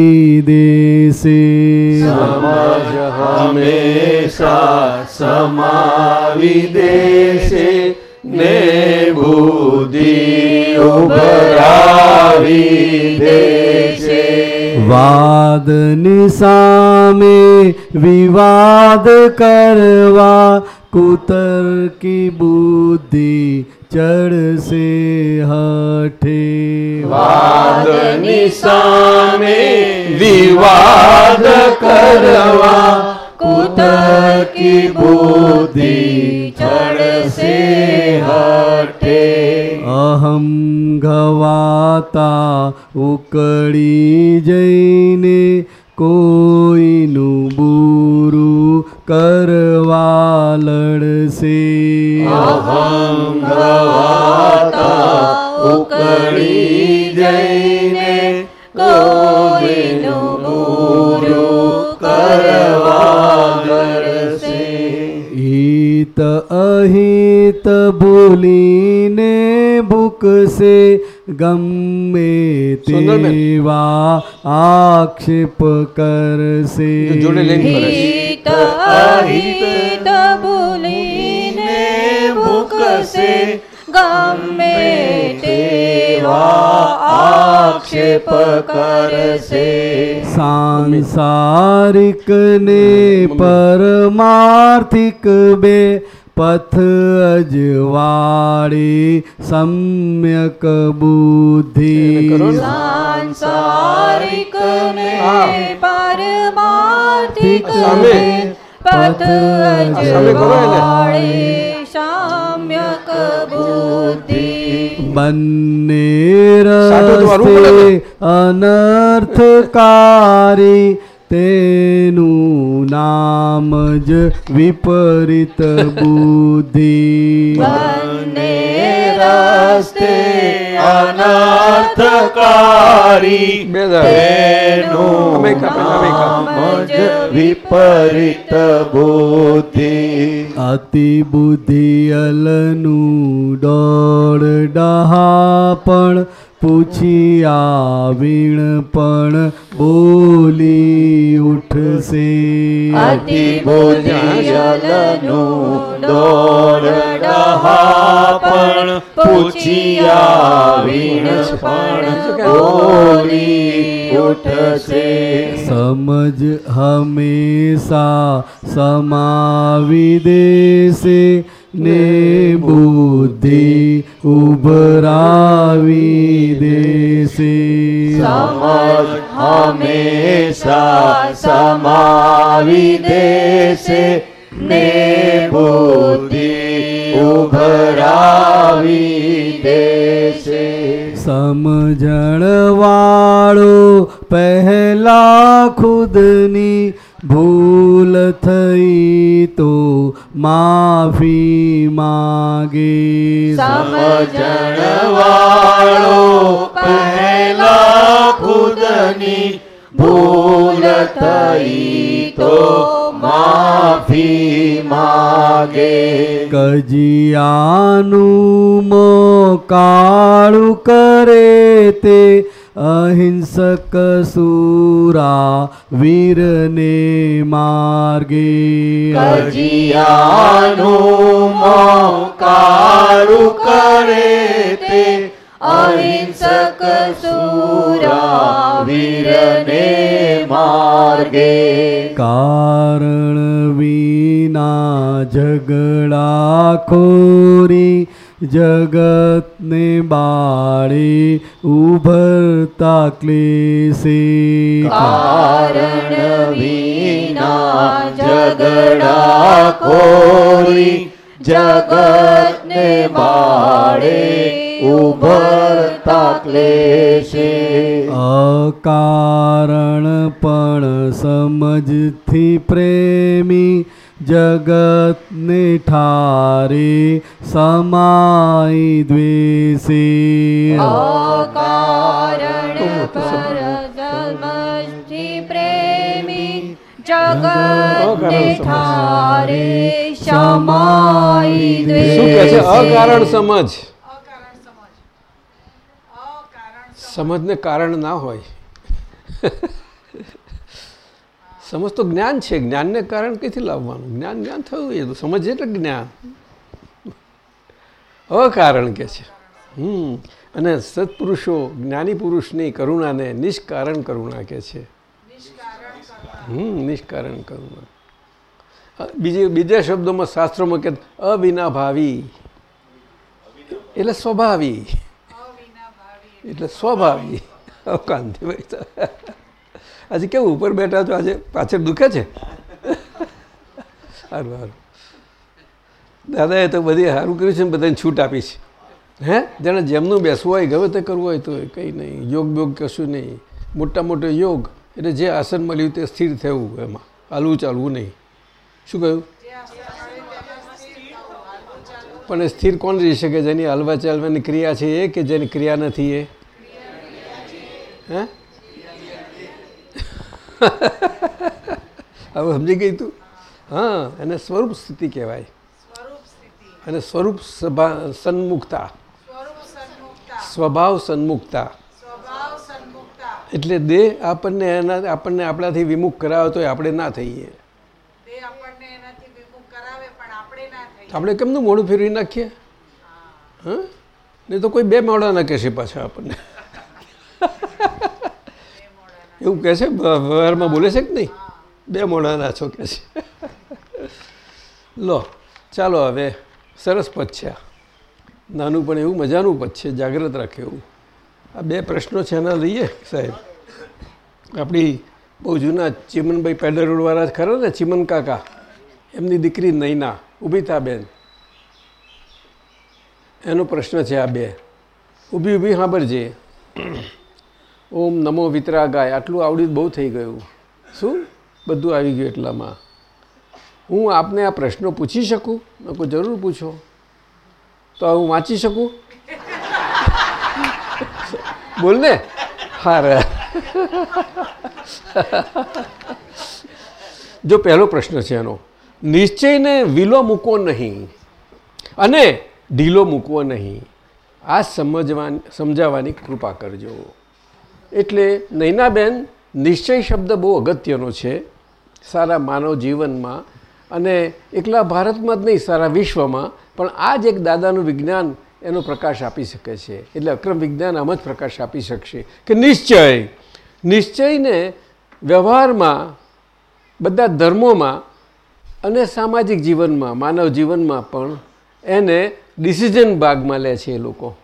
દેશે. સમજ હંમેશા સમાવી દેશે, ને બુદ્ધિ ઉભરાવી દેશે. વાદની સામે વિવાદ કરવા કુતર્કી બુદ્ધિ ચડશે હઠે વાદની સામે વિવાદ કરવા કુતર્કી બુદ્ધિ ચડશે હઠે. અહમ ગવાતા ઉકળી જઈને કોઈનું બુરું કરવા લડશે. અહમ ગવાતા ઉકળી જઈને હિત અહિત ભૂલીને ભૂકશે ગમે સુંદરબેન. તેવા આક્ષેપ કરશે જોડે લઈને ફરે છે. હિત અહિત ભૂલીને ભૂકશે ગમે તેવા આક્ષેપ કરશે સાંસારિક ને પરમાર્થિક બે પથ અજવાળી સમ્યક બુદ્ધિ. સાંસારિક ને. પથ અજવાળી કરો સામ્યક બુદ્ધિ. બંને રસ્તે અનર્થકારી તેનું નામ જ વિપરીત બુદ્ધિ બંને રસ્તે અનર્થકારી. તેનું. નામ જ વિપરીત બુદ્ધિ અતિ બુદ્ધિયલનું દોડ ડહાપણ પૂછી આવીણ પણ બોલી ઉઠશે. અતિ બુદ્ધિયલનું દોડ પણ પૂછી વીણ પણ બોલી ઉઠશે. સમજ હંમેશા સમાવી દેશે ને બુદ્ધિ ઉભરાવી સમજ હંમેશા સમાવી દેશે. ને બુદ્ધિ ઉભરાવી દેશે. સમજણ વાળો પહેલા ખુદની ભૂલ થઈ તો માફી માગે. સમજણવાળો પહેલા ખુદની ભૂલ થઈ તો માફી માગે. કજિયાનું મોકાળું કરે તે અહિંસક સુરા વીરને માર્ગે કજિયાનું મોકાળું કરે તે અહિંસક સુરા વીરને માર્ગે કારણ વિના ઝઘડા ખોરી જગતને બાળી ઉભરતા ક્લેશે. કારણ વિના ઝગડા ખોરી જગતને બાળે ઉભરતા ક્લેશે. અકારણ પણ સમજથી પ્રેમી જગતને ઠારે સમાઈ દ્વેષે પ્રેમી જગતને ઠારે સમાઈ શું કહે છે? અકારણ દ્વેષે સમજ. સમજને કારણ ના હોય. સમજ તો જ્ઞાન છે. જ્ઞાનને કારણ કઈથી લાવવાનું? જ્ઞાન જ્ઞાન થયું એ તો સમજ એટલે જ્ઞાન. અકારણ કે છે. હમ. અને સત્પુરુષો જ્ઞાની પુરુષની કરુણાને નિષ્કારણ કરુણા કે છે. હમ નિષ્કારણ કરુણા. બીજી બીજા શબ્દોમાં શાસ્ત્રોમાં કે અવિના ભાવી એટલે સ્વભાવી. એટલે સ્વભાવી. કાંતિભાઈ આજે કેવું, ઉપર બેઠા છો? આજે પાછળ દુખે છે? સારું સારું. દાદાએ તો બધી સારું કર્યું છે ને બધાને છૂટ આપી છે. હે? જેને જેમનું બેસવું હોય, ગમે તે કરવું હોય તો કંઈ નહીં. યોગ યોગ કશું નહીં. મોટા મોટો યોગ, એટલે જે આસન મળ્યું તે સ્થિર થવું એમાં. હાલવું ચાલવું નહીં. શું કહ્યું? પણ સ્થિર કોણ રહી શકે? જેની હલવા ચાલવાની ક્રિયા છે એ કે જેની ક્રિયા નથી એ? હે? (laughs) હવે સમજી ગઈ તું? હા એને સ્વરૂપ સ્થિતિ કહેવાય. અને સ્વરૂપ સભા સન્મુખતા. સ્વભાવ સન્મુખતા. એટલે દેહ આપણને એના આપણને આપણાથી વિમુખ કરાવે તો આપણે ના થઈએ. આપણે કેમનું મોડું ફેરવી નાખીએ? હા? નહીં તો કોઈ બે મોડા ના કહેશે પાછા આપણને. (laughs) એવું કહે છે? વ્યવહારમાં બોલે છે કે નહીં? બે મોડાના છો કે છે. લો ચાલો હવે સરસ પદ છે નાનું પણ એવું મજાનું પદ છે જાગ્રત રાખે એવું. આ બે પ્રશ્નો છે એના લઈએ સાહેબ. આપણી બહુ જૂના ચિમનભાઈ પેડર ખરા ને ચિમન કાકા. એમની દીકરી નૈના ઊભી થા બેન. એનો પ્રશ્ન છે આ બે. ઊભી ઊભી સાંભળજે. ઓમ નમો વિતરાગાય. આટલું આવડી બહુ થઈ ગયું. શું? બધું આવી ગયું એટલામાં. હું આપને આ પ્રશ્નો પૂછી શકું? કોઈ જરૂર પૂછો. તો હું વાંચી શકું? બોલ ને. હા જો પહેલો પ્રશ્ન છે એનો. નિશ્ચયને વિલો મૂકવો નહીં અને ઢીલો મૂકવો નહીં. આ સમજવાની, સમજાવવાની કૃપા કરજો. એટલે નૈનાબેન નિશ્ચય શબ્દ બહુ અગત્યનો છે સારા માનવ જીવનમાં અને એકલા ભારતમાં જ નહીં, સારા વિશ્વમાં. પણ આ જ એક દાદાનું વિજ્ઞાન એનો પ્રકાશ આપી શકે છે. એટલે અક્રમ વિજ્ઞાન આમ જ પ્રકાશ આપી શકશે. કે નિશ્ચય. નિશ્ચયને વ્યવહારમાં, બધા ધર્મોમાં અને સામાજિક જીવનમાં, માનવ જીવનમાં પણ એને ડિસિઝન ભાગમાં લે છે એ લોકો.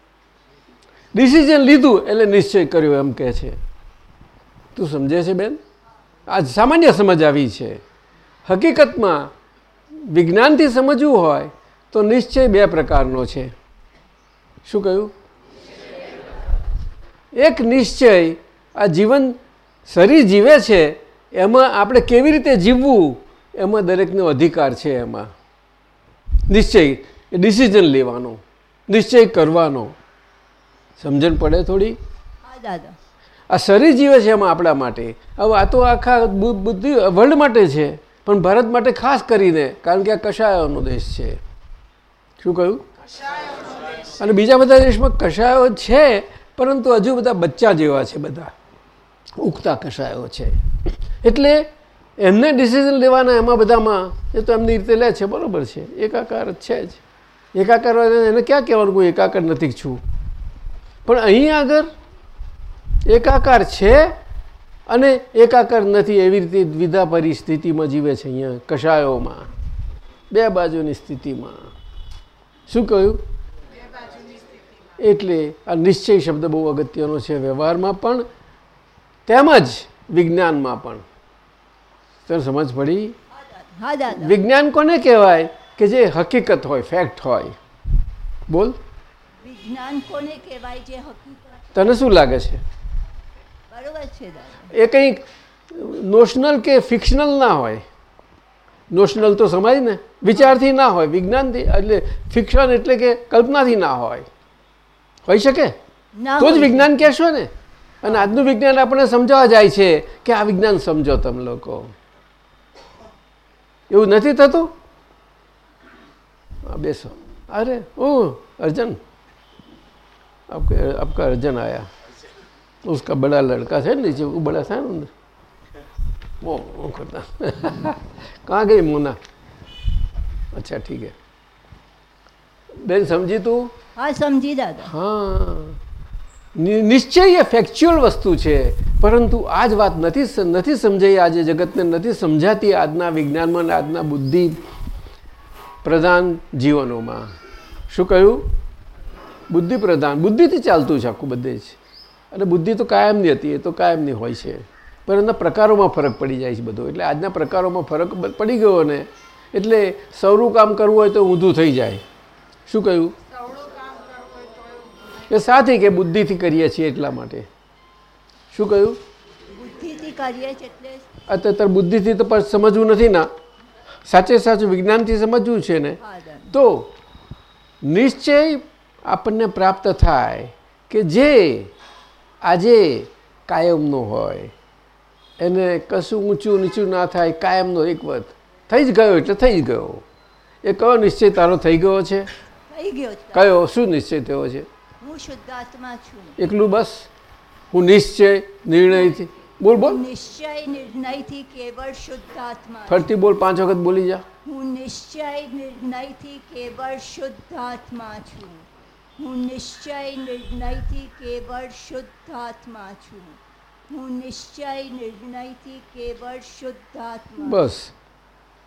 ડિસિઝન લીધું એટલે નિશ્ચય કર્યો એમ કહે છે. તું સમજે છે બેન? આ સામાન્ય સમજ આવી છે. હકીકતમાં વિજ્ઞાનથી સમજવું હોય તો નિશ્ચય બે પ્રકારનો છે. શું કહ્યું? એક નિશ્ચય આ જીવન શરીર જીવે છે, એમાં આપણે કેવી રીતે જીવવું, એમાં દરેકનો અધિકાર છે એમાં. નિશ્ચય ડિસિઝન લેવાનો, નિશ્ચય કરવાનો. સમજણ પડે થોડી? આ શરીર જીવે છે એમાં આપણા માટે. હવે આ તો આખા બુદ્ધિ વર્લ્ડ માટે છે પણ ભારત માટે ખાસ કરીને કારણ કે આ કશાયોનો દેશ છે. શું કહ્યું? અને બીજા બધા દેશમાં કશાયો છે પરંતુ હજુ બધા બચ્ચા જેવા છે બધા. ઉગતા કશાયો છે. એટલે એમને ડિસિઝન લેવાના એમાં બધામાં એ તો એમની રીતે લે છે બરાબર છે. એકાકાર છે જ. એકાકાર એને ક્યાં કહેવાનું કોઈ એકાકાર નથી છું? પણ અહીં આગળ એકાકાર છે અને એકાકાર નથી એવી રીતે દ્વિધા પરિસ્થિતિમાં જીવે છે અહીંયા કશાયોમાં. બે બાજુની સ્થિતિમાં. શું કહ્યું? એટલે આ નિશ્ચય શબ્દ બહુ અગત્યનો છે વ્યવહારમાં પણ તેમજ વિજ્ઞાનમાં પણ. તને સમજ પડી? વિજ્ઞાન કોને કહેવાય? કે જે હકીકત હોય ફેક્ટ હોય. બોલ. વિજ્ઞાન કોને તને શું લાગે છે? એ કંઈક નોશનલ કે ફિક્શનલ ના હોય? નોશનલ તો સમજ ને? વિચારથી ના હોય વિજ્ઞાનથી એટલે ફિક્શન એટલે કે કલ્પનાથી ના હોય. હોઈ શકે? તો જ વિજ્ઞાન કહેશો ને? અને આજનું વિજ્ઞાન આપણને સમજાવવા જાય છે કે આ વિજ્ઞાન સમજો તમે લોકો. એવું નથી થતું? બેસો. અરે ઓ અર્જન. आपके आपका अर्जन आया उसका बड़ा लड़का है नीचे वो बड़ा था ना वो वो करता (laughs) कहाँ गई मोना अच्छा ठीक है બેન સમજી તું હા સમજી દાદા હા નિશ્ચય એ ફેક્ચ્યુઅલ વસ્તુ છે પરંતુ આ જ વાત નથી નથી સમજાઈ આજે જગતને નથી સમજાતી આજના વિજ્ઞાનમાં અને આજના બુદ્ધિ પ્રધાન જીવનોમાં શું કહ્યું બુદ્ધિ પ્રધાન બુદ્ધિથી ચાલતું છે આખું બધે જ. અને બુદ્ધિ તો કાયમની હતી એ તો કાયમની હોય છે. પણ એના પ્રકારોમાં ફરક પડી જાય છે બધો. એટલે આજના પ્રકારોમાં ફરક પડી ગયો ને એટલે સૌરું કામ કરવું હોય તો ઊંધું થઈ જાય. શું કહ્યું? એ સાથી કે બુદ્ધિથી કરીએ છીએ એટલા માટે. શું કહ્યું? અત્યારે બુદ્ધિથી તો સમજવું નથી ના. સાચે સાચું વિજ્ઞાનથી સમજવું છે ને. તો નિશ્ચય આપણને પ્રાપ્ત થાય કે જે આજે કાયમનો હોય. એને કશું ઊંચું નીચું ના થાય કાયમનો એક વખત થઈ જ ગયો એટલે થઈ જ ગયો. એ કયો નિશ્ચય તારો થઈ ગયો છે? થઈ ગયો કયો? શું નિશ્ચય થયો છે? હું શુદ્ધાત્મા છું. એકલું બસ? હું નિશ્ચય નિર્ણયથી. બોલ બોલ. નિશ્ચય નિર્ણયથી કેવળ શુદ્ધાત્મા ફરતી બોલ પાંચ વખત બોલી જા. હું નિશ્ચય નિર્ણયથી કેવળ શુદ્ધાત્મા છું. હું નિશ્ચય નિર્ણયથી કેવળ શુદ્ધાત્મા છું. હું નિશ્ચય નિર્ણયથી કેવળ શુદ્ધાત્મા બસ.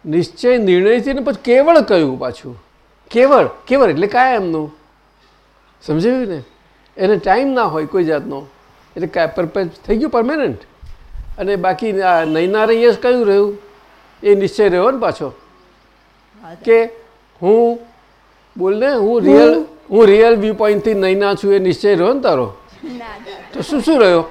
નિશ્ચય નિર્ણયથી ને પછી કેવળ કયું પાછું? કેવળ કેવળ એટલે કાયમનું સમજાયું ને? એને ટાઈમ ના હોય કોઈ જાતનો. એટલે કાંઈ પરપેજ થઈ ગયું પરમેનન્ટ અને બાકી આ નૈના રહીએ કયું રહ્યું? એ નિશ્ચય રહ્યો ને પાછો. કે હું બોલને હું રિયલ હું રિયલ વ્યૂ પોઈન્ટથી નૈના છું એ નિશ્ચય રહ્યો ને તારો? તો શું શું રહ્યો?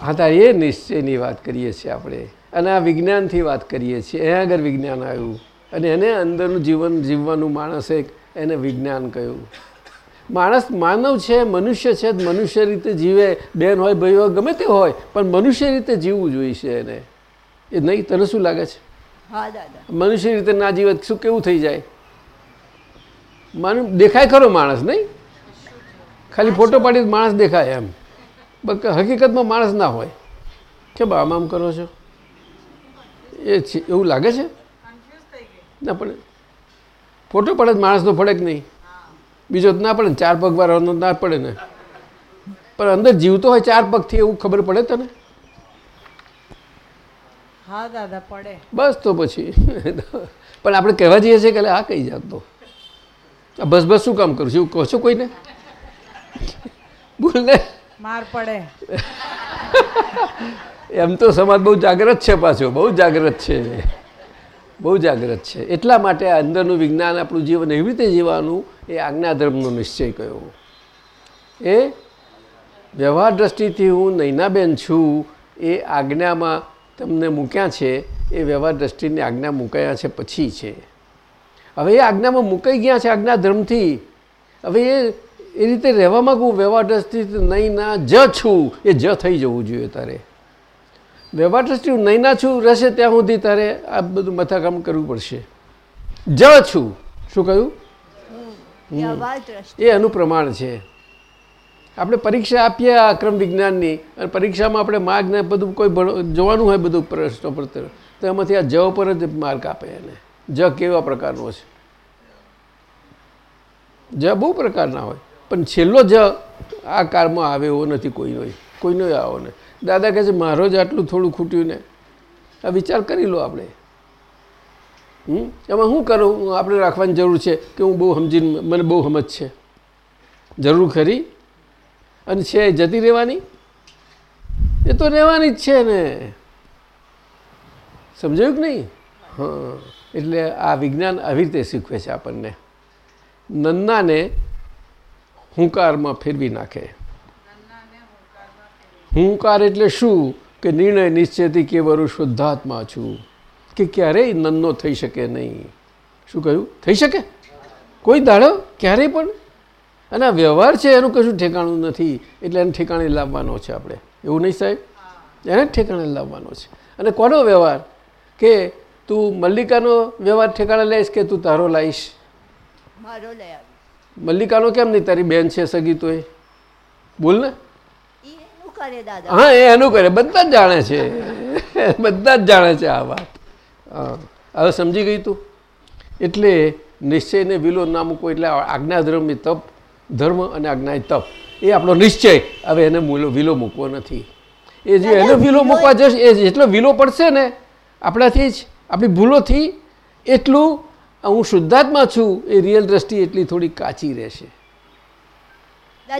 હા તાર એ નિશ્ચયની વાત કરીએ છીએ આપણે. અને આ વિજ્ઞાનથી વાત કરીએ છીએ. એ આગળ વિજ્ઞાન આવ્યું. અને એને અંદરનું જીવન જીવવાનું માણસે એને વિજ્ઞાન કહ્યું. માણસ માનવ છે મનુષ્ય છે મનુષ્ય રીતે જીવે. બેન હોય ભાઈ હોય ગમે તે હોય પણ મનુષ્ય રીતે જીવવું જોઈશે એને. એ નહીં તને શું લાગે છે? મનુષ્ય રીતે ના જીવે શું કેવું થઈ જાય? માનું દેખાય ખરો માણસ નહીં? ખાલી ફોટો પાડી માણસ દેખાય એમ. બક- હકીકતમાં માણસ ના હોય. કેમ આમ આમ કરો છો? એ છે એવું લાગે છે? ના પણ ફોટો પડે જ માણસનો પડે કે નહીં? બીજો તો ના પડે ને ચાર પગ વાળાનો ના પડે ને. પણ અંદર જીવતો હોય ચાર પગથી એવું ખબર પડે તને? હા દાદા પડે. બસ તો પછી. પણ આપણે કહેવા જઈએ છીએ કે આ કઈ જાતનો બસ બસ શું કામ કરું છું? એવું કહો છો કોઈને? ભૂલ ને માર પડે. એમ તો સમાજ બહુ જાગ્રત છે પાછો બહુ જાગ્રત છે. બહુ જાગ્રત છે. એટલા માટે આ અંદરનું વિજ્ઞાન આપણું જીવન એવી રીતે જીવવાનું એ આજ્ઞાધર્મનો નિશ્ચય કયો. એ વ્યવહાર દ્રષ્ટિથી હું નૈનાબેન છું એ આજ્ઞામાં તમને મૂક્યા છે એ વ્યવહાર દ્રષ્ટિની આજ્ઞા મૂકાયા છે પછી છે. હવે એ આજ્ઞામાં મુકાઈ ગયા છે આજ્ઞા ધર્મથી. હવે એ એ રીતે રહેવા માગું વ્યવહાર દ્રષ્ટિથી નહીં ના જ છું એ જ થઈ જવું જોઈએ તારે. વ્યવહાર દ્રષ્ટિ નહીં ના છું રહેશે ત્યાં સુધી તારે આ બધું મથાકામ કરવું પડશે. જ છું. શું કહ્યું? એ એનું પ્રમાણ છે. આપણે પરીક્ષા આપીએ આ ક્રમ વિજ્ઞાનની અને પરીક્ષામાં આપણે માર્ગને બધું કોઈ જોવાનું હોય બધું પ્રશ્નો પર તો એમાંથી આ જ પર જ માર્ક આપે એને. જ કેવા પ્રકારનો છે? જ બહુ પ્રકારના હોય. પણ છેલ્લો જ આ કાળમાં આવે એવો નથી કોઈનો. કોઈનો આવો ને દાદા કહે છે, મારો જ આટલું થોડું ખૂટ્યું ને. આ વિચાર કરી લો આપણે. હમ? એમાં શું કરું? આપણે રાખવાની જરૂર છે કે હું બહુ સમજીને મને બહુ સમજ છે. જરૂર ખરી? અને છે, જતી રહેવાની? એ તો રહેવાની જ છે ને. સમજાયું કે નહીં? હા. એટલે આ વિજ્ઞાન આવી રીતે શીખવે છે આપણને. નન્નાને હુંકારમાં ફેરવી નાખે. હુંકાર એટલે શું? કે નિર્ણય નિશ્ચયથી કેવરું શુદ્ધાત્મા છું. કે ક્યારેય નન્નો થઈ શકે નહીં. શું કહ્યું? થઈ શકે? કોઈ દાડો? ક્યારેય પણ? અને આ વ્યવહાર છે, એનું કશું ઠેકાણું નથી. એટલે એને ઠેકાણે લાવવાનો છે આપણે. એવું નહીં સાહેબ? એને ઠેકાણે લાવવાનો છે. અને કોનો વ્યવહાર? કે તું મલ્લિકાનો વ્યવહાર ઠેકાણે લઈશ કે તું તારો લાવીશ મારો લઈ મલ્લિકાનો કેમ નહીં? તારી બેન છે સગી તો એ બોલ ને. હા એ એનું કરે. બધા જ જાણે છે. બધા જ જાણે છે આ વાત. હા. હવે સમજી ગઈ તું? એટલે નિશ્ચયને વિલો ના મૂકો એટલે આજ્ઞા ધર્મ તપ ધર્મ અને આજ્ઞાય તપ. એ આપણો નિશ્ચય. હવે એને મૂલો વિલો મૂકવો નથી. એ જે એનો વિલો મૂકવા જશે એ જેટલો વિલો પડશે ને આપણાથી જ આપણી ભૂલોથી એટલું હું શુદ્ધાત્મા છું એ રિયલ દ્રષ્ટિ એટલી થોડી કાચી રહેશે.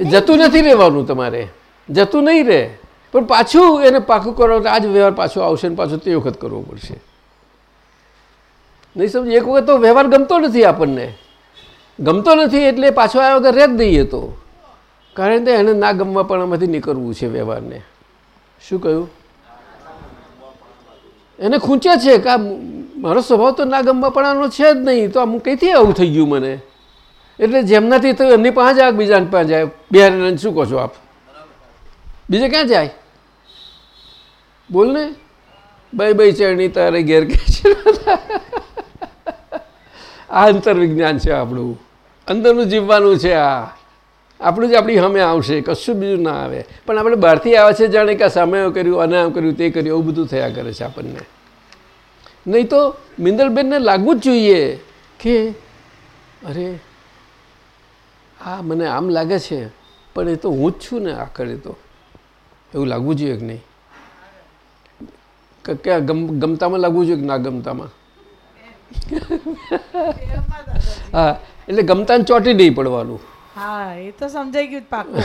જતું નથી રહેવાનું તમારે. જતું નહીં રહે. પણ પાછું એને પાકું કરો તો આ જ વ્યવહાર પાછો આવશે ને પાછો તે વખત કરવો પડશે. નહીં સમજ એક વખત તો વ્યવહાર ગમતો નથી આપણને. ગમતો નથી એટલે પાછો આવ્યા વગર રહે જ દઈએ તો. કારણ કે એને ના ગમવા પણ આમાંથી નીકળવું છે વ્યવહારને. શું કહ્યું? એને ખૂંચે છે કે આ મારો સ્વભાવ તો ના ગમવાપણાનો છે જ નહીં, તો આમ કંઈથી આવું થઈ ગયું મને. એટલે જેમનાથી થયું એમની પાસે જાય બીજાને પાસે જાય બિહારીને શું કહો છો આપ? બીજે ક્યાં જાય? બોલ ને. બાઈ ભાઈ ચરણી તારે ઘેર કે આ અંતર વિજ્ઞાન છે આપણું. અંદરનું જીવવાનું છે આ. આપણું જ આપણી સામે આવશે કશું બીજું ના આવે. પણ આપણે બહારથી આવે છે જાણે કે સામે કર્યું અને આમ કર્યું તે કર્યું એવું બધું થયા કરે છે આપણને. નહીં તો મિંદલબેનને લાગવું જ જોઈએ કે અરે આ મને આમ લાગે છે પણ એ તો હું જ છું ને આખરે તો. એવું લાગવું જોઈએ કે નહીં? કે ક્યાં ગમ ગમતામાં લાગવું જોઈએ કે ના ગમતામાં? (laughs) હા એટલે ગમતાને ચોંટી નહીં પડવાનું. હા એ તો સમજાઈ ગયું પાકું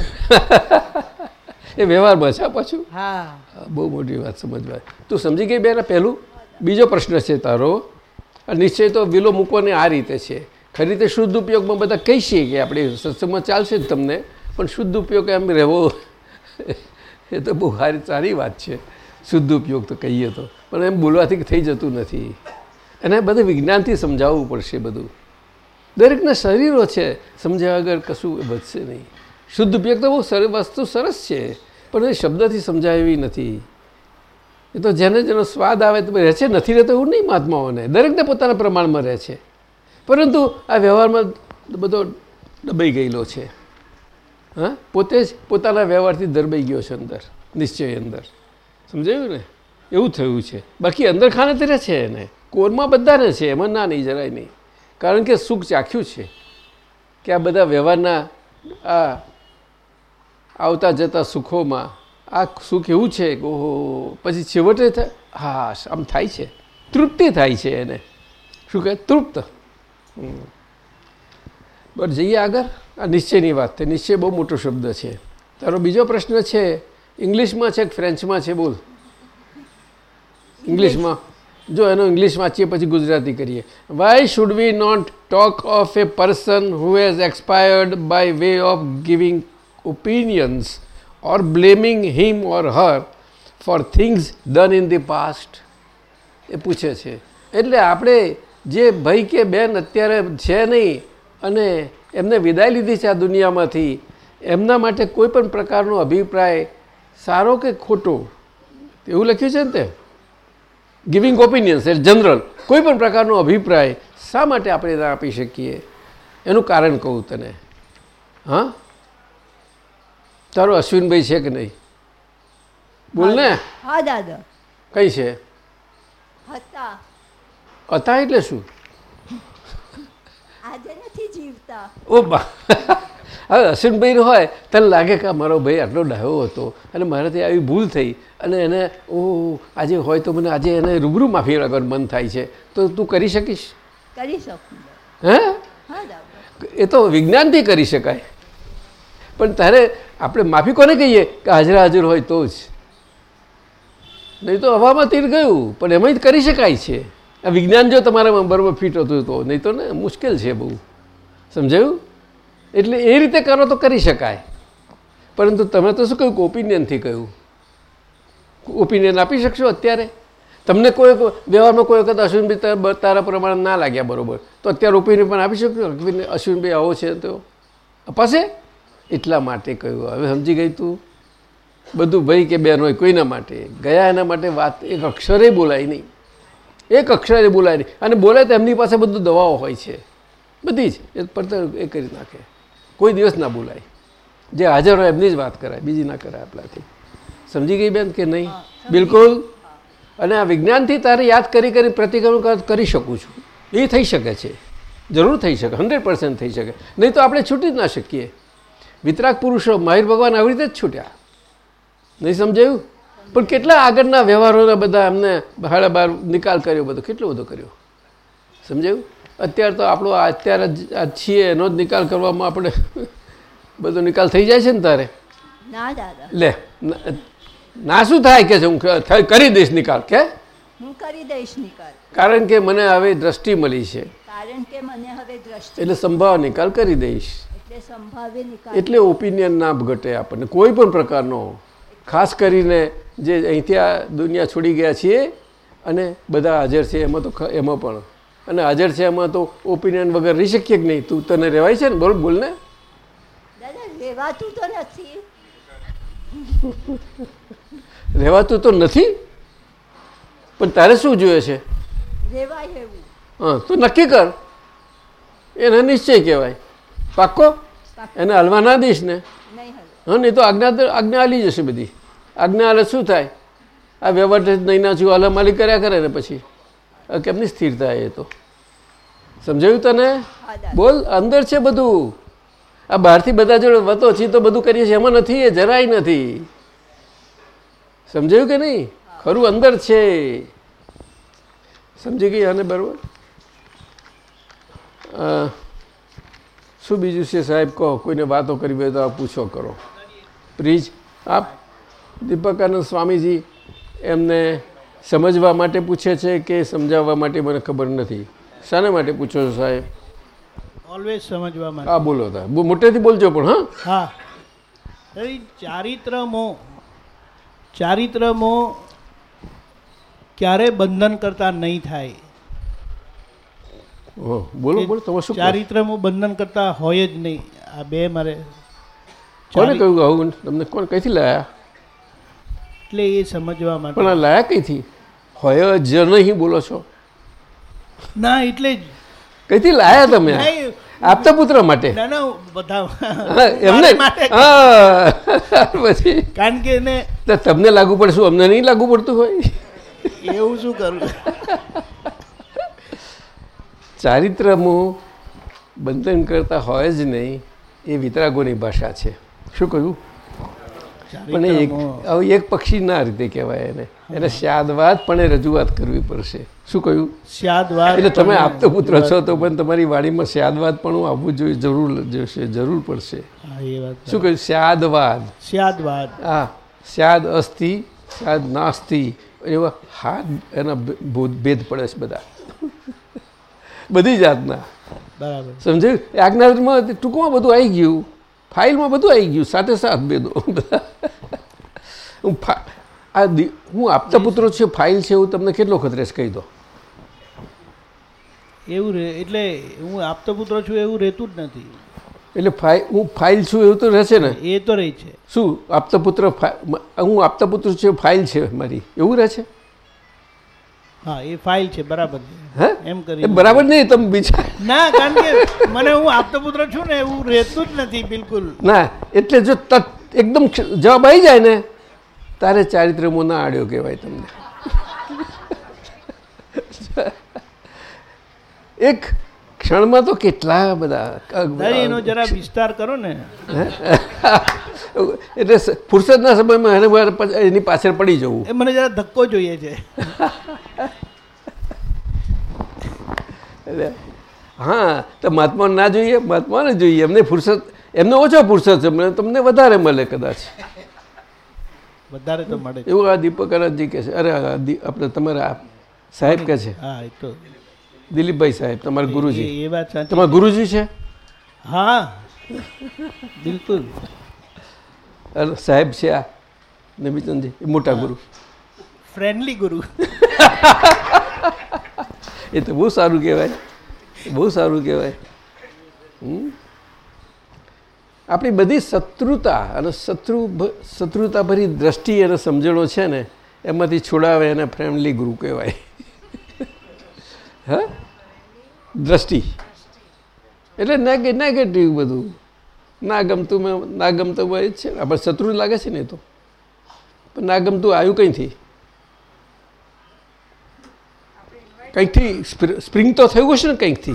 (laughs) એ વ્યવહારમાં છે પાછું? હા. બહુ મોટી વાત સમજવા. તું સમજી ગઈ બેન પહેલું? બીજો પ્રશ્ન છે તારો. નિશ્ચય તો વિલો મૂકવાની આ રીતે છે. ખરી રીતે શુદ્ધ ઉપયોગમાં બધા કહી છીએ કે આપણે સત્સંગમાં ચાલશે જ તમને પણ શુદ્ધ ઉપયોગ એમ રહેવો (laughs) એ તો બહુ સારી સારી વાત છે. શુદ્ધ ઉપયોગ તો કહીએ તો. પણ એમ બોલવાથી થઈ જતું નથી. એને બધું વિજ્ઞાનથી સમજાવવું પડશે બધું. દરેકના શરીરો છે. સમજ્યા વગર કશું વધશે નહીં. શુદ્ધ ઉપયોગ તો બહુ સરસ વસ્તુ સરસ છે, પણ એ શબ્દથી સમજાય એવી નથી. એ તો જેને જેનો સ્વાદ આવે તો રહે છે, નથી રહેતો એવું નહીં મહાત્માઓને. દરેકને પોતાના પ્રમાણમાં રહે છે. પરંતુ આ વ્યવહારમાં બધો દબાઈ ગયેલો છે. હા? પોતે જ પોતાના વ્યવહારથી દરબાઈ ગયો છે અંદર, નિશ્ચય અંદર. સમજાયું ને? એવું થયું છે. બાકી અંદર ખાને તે છે એને. કોરમાં બધાને છે, એમાં ના નહીં, જરાય નહીં. કારણ કે સુખ ચાખ્યું છે કે આ બધા વ્યવહારના આ આવતા જતા સુખોમાં આ સુખ એવું છે ઓહો, પછી છેવટે હા આમ થાય છે. તૃપ્તિ થાય છે એને. શું કહે? તૃપ્ત. બસ જઈએ આગળ. આ નિશ્ચયની વાત છે. નિશ્ચય બહુ મોટો શબ્દ છે. તારો બીજો પ્રશ્ન છે, ઇંગ્લિશમાં છે કે ફ્રેન્ચમાં છે? બોલ. ઇંગ્લિશમાં. જો એનો ઇંગ્લિશ વાંચીએ પછી ગુજરાતી કરીએ. Why should we not talk of a person who has expired by way of giving opinions or blaming him or her for things done in the past એ પૂછે છે. એટલે આપણે જે ભાઈ કે બેન અત્યારે છે નહીં અને એમને વિદાય લીધી છે આ દુનિયામાંથી, એમના માટે કોઈ પણ પ્રકારનો અભિપ્રાય સારો કે ખોટો, એવું લખ્યું છે ને તે? ગિવિંગ ઓપિનિયન્સ એટલે જનરલ કોઈ પણ પ્રકારનો અભિપ્રાય શા માટે આપણે ના આપી શકીએ? એનું કારણ કહું તને. હા? તારો અશ્વિનભાઈ છે કે નહીં? બોલ ને. હા દાદા. કઈ છે? હતા. હતા એટલે શું? આજે નથી જીવતા. ઓ બા. હવે અશ્વિનભાઈ હોય તને લાગે કે મારો ભાઈ આટલો ડાયો હતો. અને મારાથી આવી ભૂલ થઈ. અને એને ઓ આજે હોય તો મને આજે એને રૂબરૂ માફી લાગવાનું મન થાય છે. તો તું કરી શકીશ? કરી શકું. હે? હા એ તો વિજ્ઞાનથી કરી શકાય. પણ તારે આપણે માફી કોને કહીએ? કે હાજર હાજર હોય તો જ. નહીં તો હવામાં તીર ગયું. પણ એમાં જ કરી શકાય છે. આ વિજ્ઞાન જો તમારામાં બરોબર ફિટ હતું તો. નહીં તો ને મુશ્કેલ છે બહુ. સમજાયું? એટલે એ રીતે કરો તો કરી શકાય. પરંતુ તમે તો શું કહ્યું ઓપિનિયનથી કહ્યું? ઓપિનિયન આપી શકશો અત્યારે? તમને કોઈ વ્યવહારમાં કોઈ વખત અશ્વિનભાઈ તારા પ્રમાણે ના લાગ્યા બરોબર. તો અત્યારે ઓપિનિયન પણ આપી શકશો? અશ્વિનભાઈ આવો છે તો? અપાશે? એટલા માટે કહ્યું. હવે સમજી ગઈ તું? બધું ભાઈ કે બેન હોય કોઈના માટે? ગયા એના માટે વાત એક અક્ષરે બોલાય નહીં. એક અક્ષરે બોલાય નહીં. અને બોલાય તો એમની પાસે બધું દવાઓ હોય છે. બધી જ. એ પડતર એ કરી નાખે. કોઈ દિવસ ના બોલાય. જે હાજર હોય એમની જ વાત કરાય બીજી ના કરાય આપણાથી. સમજી ગઈ બેન કે નહીં? બિલકુલ. અને આ વિજ્ઞાનથી તારે યાદ કરી કરી પ્રતિક્રમણ કરી શકું છું. એ થઈ શકે છે. જરૂર થઈ શકે હંડ્રેડ પર્સન્ટ થઈ શકે. નહીં તો આપણે છૂટી જ ના શકીએ. વિતરાગ પુરુષો માહિર ભગવાન આવી રીતે જ છૂટ્યા. નહીં સમજાયું? પણ કેટલા આગળના વ્યવહારોના બધા એમને બહાર બહાર નિકાલ કર્યો બધો કેટલો બધો કર્યો? સમજાયું? અત્યારે તો આપણો અત્યારે છીએ એનો જ નિકાલ કરવામાં આપણે બધો નિકાલ થઈ જાય છે ને તારે? લે ના- શું થાય કે છે? હું કરી દઈશ નિકાલ કે? હું કરી દઈશ નિકાલ. કારણ કે મને હવે દ્રષ્ટિ મળી છે. કારણ કે મને હવે દ્રષ્ટિ એટલે સંભાવ નિકાલ કરી દઈશ. એટલે ઓપિનિયન ના ઘટે આપણને કોઈ પણ પ્રકારનો. ખાસ કરીને જે અહીંથી આ દુનિયા છોડી ગયા છીએ અને બધા હાજર છે એમાં તો એમાં પણ. અને હાજર છે એમાં તો ઓપિનિયન વગર રહી શકીએ કે નહીં? તું તને રહેવાય છે ને? બોલ બોલ ને. રહેવાતું તો નથી. રહેવાતું તો નથી? પણ તારે શું જોઈએ છે? હા તો નક્કી કર. એને નિશ્ચય કહેવાય. પાક્કો? એને હલવા ના દઈશ ને. હા નહીં તો આજ્ઞા આજ્ઞા હાલી જશે બધી. આજ્ઞા હાલે શું થાય? આ વ્યવહાર નહીં ના છું હલામાલી કર્યા કરે ને પછી. કેમની સ્થિરતા એ તો? સમજાયું તને? બોલ અંદર છે બધું. આ બહારથી બધા જોડે વતો છીએ તો બધું કરીએ છીએ. એમાં નથી એ જરાય નથી. સમજાયું કે નહીં? ખરું અંદર છે. સમજી ગઈ આને બરોબર? શું બીજું છે સાહેબ? કહો કોઈને વાતો કરવી હોય તો આ પૂછો કરો. પ્લીઝ આપ દીપકાનંદ સ્વામીજી એમને સમજવા માટે પૂછે છે કે સમજાવવા માટે મને ખબર નથી? શાના માટે પૂછો છો સાહેબ? ઓલવેઝ સમજવા માટે. હા બોલો તા. મોટેથી બોલજો પણ હા? હા. ચારિત્રમો ચારિત્ર મોહ ક્યારે બંધન કરતા નહીં થાય. બોલો બોલો તમે શું ચારિત્રમો બંધન કરતા હોય જ નહીં. આ બે મારે કોને કહ્યું આવું તમને કોણ કઈથી લાયા? એટલે એ સમજવા માટે. પણ લાયા કઈથી? હોય જ નહીં બોલો છો. ના એટલે જ. કઈથી લાયા તમે? આપતા પુત્ર માટે? ના બધા એમને? પછી? કારણ કે એને તમને લાગુ પડશું અમને નહીં લાગુ પડતું હોય? એવું શું કરું? ચારિત્રમું બંધન કરતા હોય જ નહીં એ વિતરાગોની ભાષા છે. શું કહ્યું? પણ એક એક પક્ષી ના રીતે કહેવાય એને. એને સ્યાદવાદ પણ એ રજૂઆત કરવી પડશે. શું કહ્યું? સ્યાદવાદ એટલે તમે આપતો પુત્ર છો તો પણ તમારી વાડીમાં સ્યાદવાદ પણ આવવું જોઈએ જરૂર જોશે જરૂર પડશે. શું કહ્યું? સ્યાદવાદ સ્યાદવાદ હા સ્યાદ અસ્થિ સ્યાદ નાસ્તિ એવા હાથ એના ભેદ પડે છે બધા. બધી જાતના. બરાબર. સમજાયું? આજ્ઞામાં ટૂંકમાં બધું આવી ગયું. ફાઇલમાં બધું આવી ગયું સાથે સાથ ભેદો. બધા. હું આ હું આપતા પુત્રો છે ફાઇલ છે એવું તમને કેટલો ખતરેશ કહી દો એવું રહે એટલે હું આપતા પુત્ર છું એવું રહેતું જ નથી. એટલે ફાઇલ હું ફાઇલ છું એવું તો રહેશે ને? એ તો રહી છે. શું આપતા પુત્ર હું આપતા પુત્ર છે ફાઇલ છે મારી? એવું રહે છે? હા એ ફાઇલ છે બરાબર હે? એમ કરી બરાબર નહીં તમે બીજા ના કારણ કે મને હું આપતો પુત્ર છું ને એવું રહેતું જ નથી બિલકુલ. ના એટલે જો તત એકદમ જવાબ આવી જાય ને? તારે ચારિત્રમો ના આડ્યો કહેવાય તમને. એક ક્ષણમાં તો કેટલા બધા એનો જરા વિસ્તાર કરો ને. એટલે ફુરસદના સમયમાં એને એની પાછળ પડી જવું. એ મને જરા ધક્કો જોઈએ છે. હા તો મહાત્મા ના જોઈએ? મહાત્માને જોઈએ. એમને ફુરસદ એમને ઓછો ફુરસદ છે. તમને વધારે મળે કદાચ. વધારે તો મળે એવું આ દીપકરાજજી કહે છે. અરે આપણે તમારા સાહેબ કહે છે. હા એ તો. દિલીપભાઈ સાહેબ તમારા ગુરુજી. એ- વાત છે તમારા ગુરુજી છે? હા બિલકુલ. અરે સાહેબ છે આ નબીચંદજી એ મોટા ગુરુ. ફ્રેન્ડલી ગુરુ. (laughs) એ તો બહુ સારું કહેવાય. બહુ સારું કહેવાય. હમ? આપણી બધી શત્રુતા અને શત્રુ શત્રુતાભરી શત્રુતા ભરી દ્રષ્ટિ અને સમજણો છે ને, એમાંથી છોડાવે એને ફ્રેન્ડલી ગુરુ કહેવાય. (laughs) હા? દ્રષ્ટિ. એટલે નેગે નેગેટિવ બધું. ના ગમતું મેં ના ગમતું હોય જ છે આપણે શત્રુ લાગે છે ને તો. પણ ના ગમતું આવ્યું કંઈથી? કંઈકથી સ્પ્રિ- સ્પ્રિંગ તો થયું હશે ને કંઈકથી?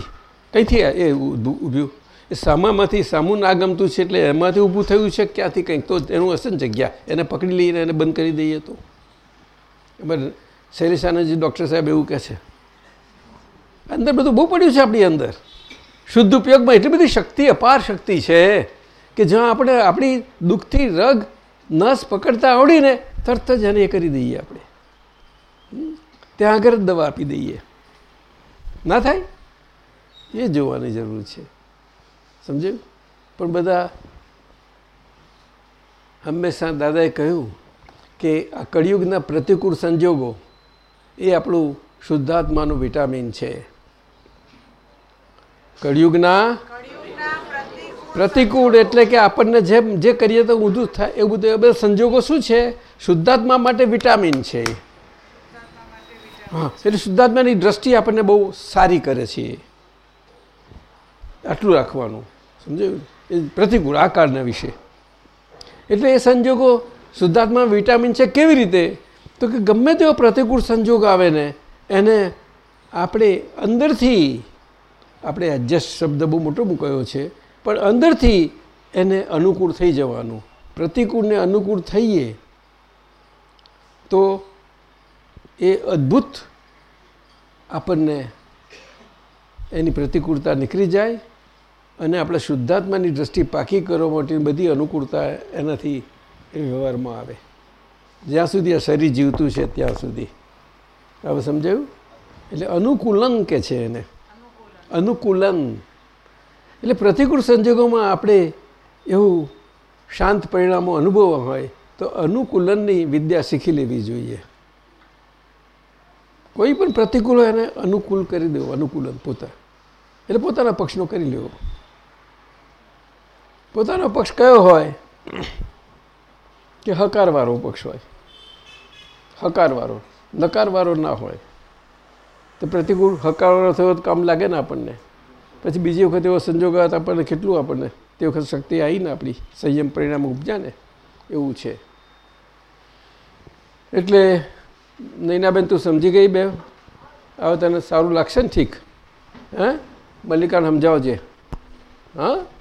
કંઈથી એ ઊભું- ઊભ્યું સામામાંથી સામું ના ગમતું છે એટલે એમાંથી ઊભું થયું છે ક્યાંથી કંઈક તો એનું હશે ને જગ્યા. એને પકડી લઈને એને બંધ કરી દઈએ તો. એમાં શૈલેષાનંદજી ડૉક્ટર સાહેબ એવું કહે છે. અંદર બધું બહુ પડ્યું છે આપણી અંદર. શુદ્ધ ઉપયોગમાં એટલી બધી શક્તિ, અપાર શક્તિ છે કે જ્યાં આપણે આપણી દુઃખથી રગ નસ પકડતા આવડીને તરત જ એને એ કરી દઈએ આપણે. ત્યાં આગળ દવા આપી દઈએ. ના થાય? એ જોવાની જરૂર છે. સમજ્યું? પણ બધા હંમેશા દાદાએ કહ્યું કે આ કળિયુગના પ્રતિકૂળ સંજોગો એ આપણું શુદ્ધાત્માનું વિટામિન છે. કળિયુગના પ્રતિકૂળ એટલે કે આપણને જેમ જે કરીએ તો ઊંધું થાય, એવું બધું. બધા સંજોગો શું છે? શુદ્ધાત્મા માટે વિટામિન છે. હા, એટલે શુદ્ધાત્માની દ્રષ્ટિ આપણને બહુ સારી કરે છે. આટલું રાખવાનું. સમજાયું એ પ્રતિકૂળ, આકારના વિશે. એટલે એ સંજોગો શુદ્ધાત્મા વિટામિન છે કેવી રીતે? તો કે ગમે તેવો પ્રતિકૂળ સંજોગ આવે ને, એને આપણે અંદરથી, આપણે એડજસ્ટ શબ્દ બહુ મોટો મૂકાયો છે, પણ અંદરથી એને અનુકૂળ થઈ જવાનું. પ્રતિકૂળને અનુકૂળ થઈએ તો એ અદ્ભુત આપણને એની પ્રતિકૂળતા નીકળી જાય અને આપણે શુદ્ધાત્માની દ્રષ્ટિ પાકી કરવા માટેની બધી અનુકૂળતા એનાથી વ્યવહારમાં આવે. જ્યાં સુધી આ શરીર જીવતું છે ત્યાં સુધી. હવે સમજાયું? એટલે અનુકૂલન કે છે એને? અનુકૂલન. એટલે પ્રતિકૂળ સંજોગોમાં આપણે એવું શાંત પરિણામો અનુભવવા હોય તો અનુકૂલનની વિદ્યા શીખી લેવી જોઈએ. કોઈ પણ પ્રતિકૂળ એને અનુકૂળ કરી દેવું, અનુકૂલન પોતા. એટલે પોતાના પક્ષનો કરી લેવો. પોતાનો પક્ષ કયો હોય કે હકારવાળો પક્ષ હોય? હકારવાળો, નકારવાળો ના હોય. તો પ્રતિકૂળ હકારવાળો થયો તો કામ લાગે ને આપણને? પછી બીજી વખત એવો સંજોગ આવે આપણને કેટલું આપણને? તે વખત શક્તિ આવી ને આપણી સંયમ પરિણામ ઉપજા ને એવું છે. એટલે નૈનાબેન તું સમજી ગઈ બે? હવે તને સારું લાગશે ને ઠીક? હે? મલ્લિકાને સમજાવજે. હા?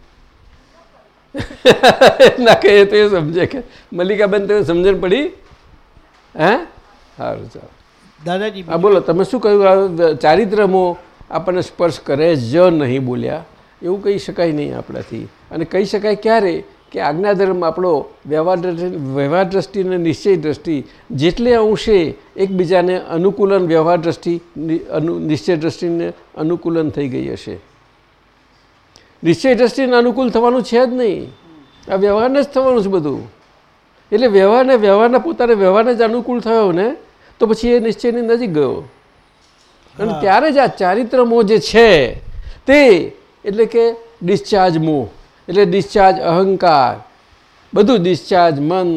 (laughs) ના કહીએ તો એ સમજે કે મલ્લિકાબેન તમે સમજણ પડી. હે? સારું ચાલો. દાદાજી હા બોલો તમે શું કહ્યું? ચારિત્રમો આપણને સ્પર્શ કરે જ નહીં બોલ્યા. એવું કહી શકાય નહીં આપણાથી. અને કહી શકાય ક્યારે કે આજ્ઞાધર્મ આપણો વ્યવહાર વ્યવહાર દ્રષ્ટિ અને નિશ્ચય દ્રષ્ટિ જેટલે અંશે એકબીજાને અનુકૂલન વ્યવહાર દ્રષ્ટિ નિશ્ચય દ્રષ્ટિને અનુકૂલન થઈ ગઈ હશે. નિશ્ચય દ્રષ્ટિને અનુકૂળ થવાનું છે જ નહીં. આ વ્યવહારને જ થવાનું છે બધું. એટલે વ્યવહારને વ્યવહારના પોતાને વ્યવહારને જ અનુકૂળ થયો ને તો પછી એ નિશ્ચયની નજીક ગયો. અને ત્યારે જ આ ચારિત્ર મોહ જે છે તે એટલે કે ડિસ્ચાર્જ મોહ એટલે ડિસ્ચાર્જ અહંકાર બધું ડિસ્ચાર્જ મન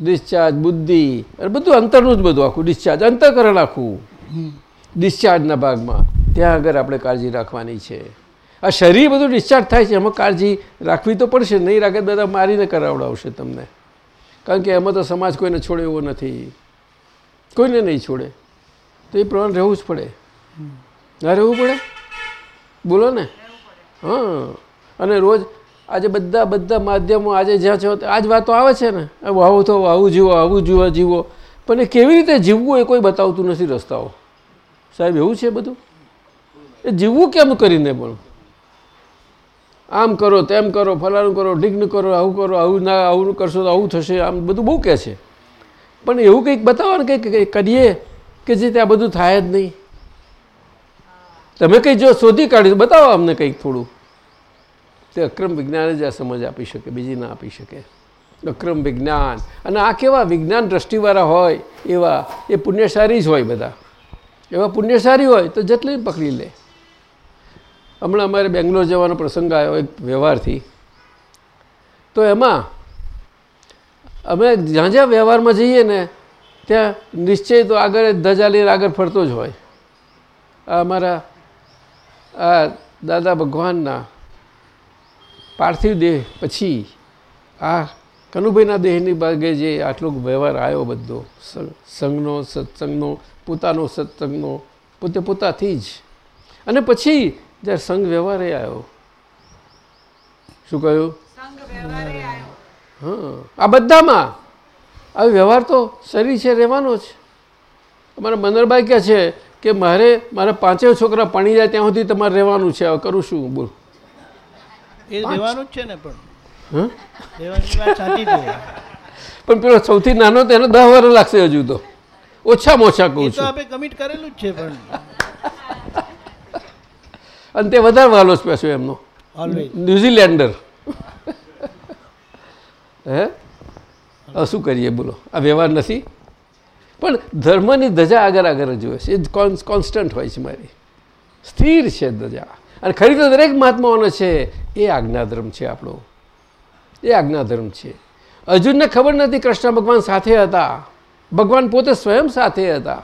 ડિસ્ચાર્જ બુદ્ધિ અને બધું અંતરનું જ બધું આખું ડિસ્ચાર્જ અંતરકરણ આખું. ડિસ્ચાર્જના ભાગમાં. ત્યાં આગળ આપણે કાળજી રાખવાની છે. આ શરીર બધું ડિસ્ચાર્જ થાય છે, એમાં કાળજી રાખવી તો પડશે, નહીં રાખે બધા મારીને કરાવડાવશે તમને. કારણ કે એમાં તો સમાજ કોઈને છોડે એવો નથી. કોઈને નહીં છોડે. તો એ પ્રમાણે રહેવું જ પડે. ના રહેવું પડે? બોલો ને. હા. અને રોજ આજે બધા બધા માધ્યમો આજે જ્યાં છો આ જ વાતો આવે છે ને. આવું તો આવું જીવો આવું જીવો જીવો. પણ એ કેવી રીતે જીવવું એ કોઈ બતાવતું નથી રસ્તાઓ. સાહેબ, એવું છે બધું? એ જીવવું કેમ કરીને પણ આમ કરો, તેમ કરો, ફલાણું કરો ડિગ્ન કરો, આવું કરો, આવું ના, આવું કરશો તો આવું થશે. આમ બધું બહુ કહે છે. પણ એવું કંઈક બતાવો ને કંઈક કરીએ કે જે ત્યાં બધું થાય જ નહીં. તમે કંઈ જો શોધી કાઢ્યું, બતાવો અમને કંઈક થોડું. તે અક્રમ વિજ્ઞાન જ આ સમજ આપી શકે, બીજી ના આપી શકે. અક્રમ વિજ્ઞાન. અને આ કેવા વિજ્ઞાન દ્રષ્ટિવાળા હોય એવા, એ પુણ્યશાળી જ હોય બધા. એવા પુણ્યશાળી હોય તો જેટલી પકડી લે. હમણાં અમારે બેંગ્લોર જવાનો પ્રસંગ આવ્યો એક વ્યવહારથી. તો એમાં અમે જ્યાં જ્યાં વ્યવહારમાં જઈએ ને, ત્યાં નિશ્ચય તો આગળ ધજા લઈને આગળ ફરતો જ હોય. આ અમારા, આ દાદા ભગવાનના પાર્થિવ દેહ પછી આ કનુભાઈના દેહની ભાગે જે આટલો વ્યવહાર આવ્યો બધો સંઘનો, સત્સંગનો, પોતાનો સત્સંગનો, પોતે પોતાથી જ. અને પછી જ્યારે સંઘ વ્યવહારે આવ્યો. શું કહ્યું? હા આ બધામાં. આ વ્યવહાર તો શરીર છે રહેવાનો જ. અમારા મનરભાઈ કહે છે કે મારે મારા પાંચેય છોકરા પાણી જાય ત્યાં સુધી તમારે રહેવાનું છે હવે કરું શું? બોલ. એ રહેવાનું જ છે ને પણ. પણ પેલો સૌથી નાનો તો એને દસ વર્ષ લાગશે હજુ તો. ઓછામાં ઓછા કહું છું. આપણે કમિટ કરેલું જ છે પણ. અને તે વધારે વાલો જ પેસો એમનો. ન્યુઝીલેન્ડર. હે? શું કરીએ બોલો. આ વ્યવહાર નથી. પણ ધર્મની ધજા આગળ આગળ જ હોય છે. એ કોન્સ્ટન્ટ હોય છે મારી. સ્થિર છે ધજા. અને ખરી તો દરેક મહાત્માઓનો છે એ આજ્ઞાધર્મ છે આપણો. એ આજ્ઞાધર્મ છે. અર્જુનને ખબર નથી કૃષ્ણ ભગવાન સાથે હતા. ભગવાન પોતે સ્વયં સાથે હતા.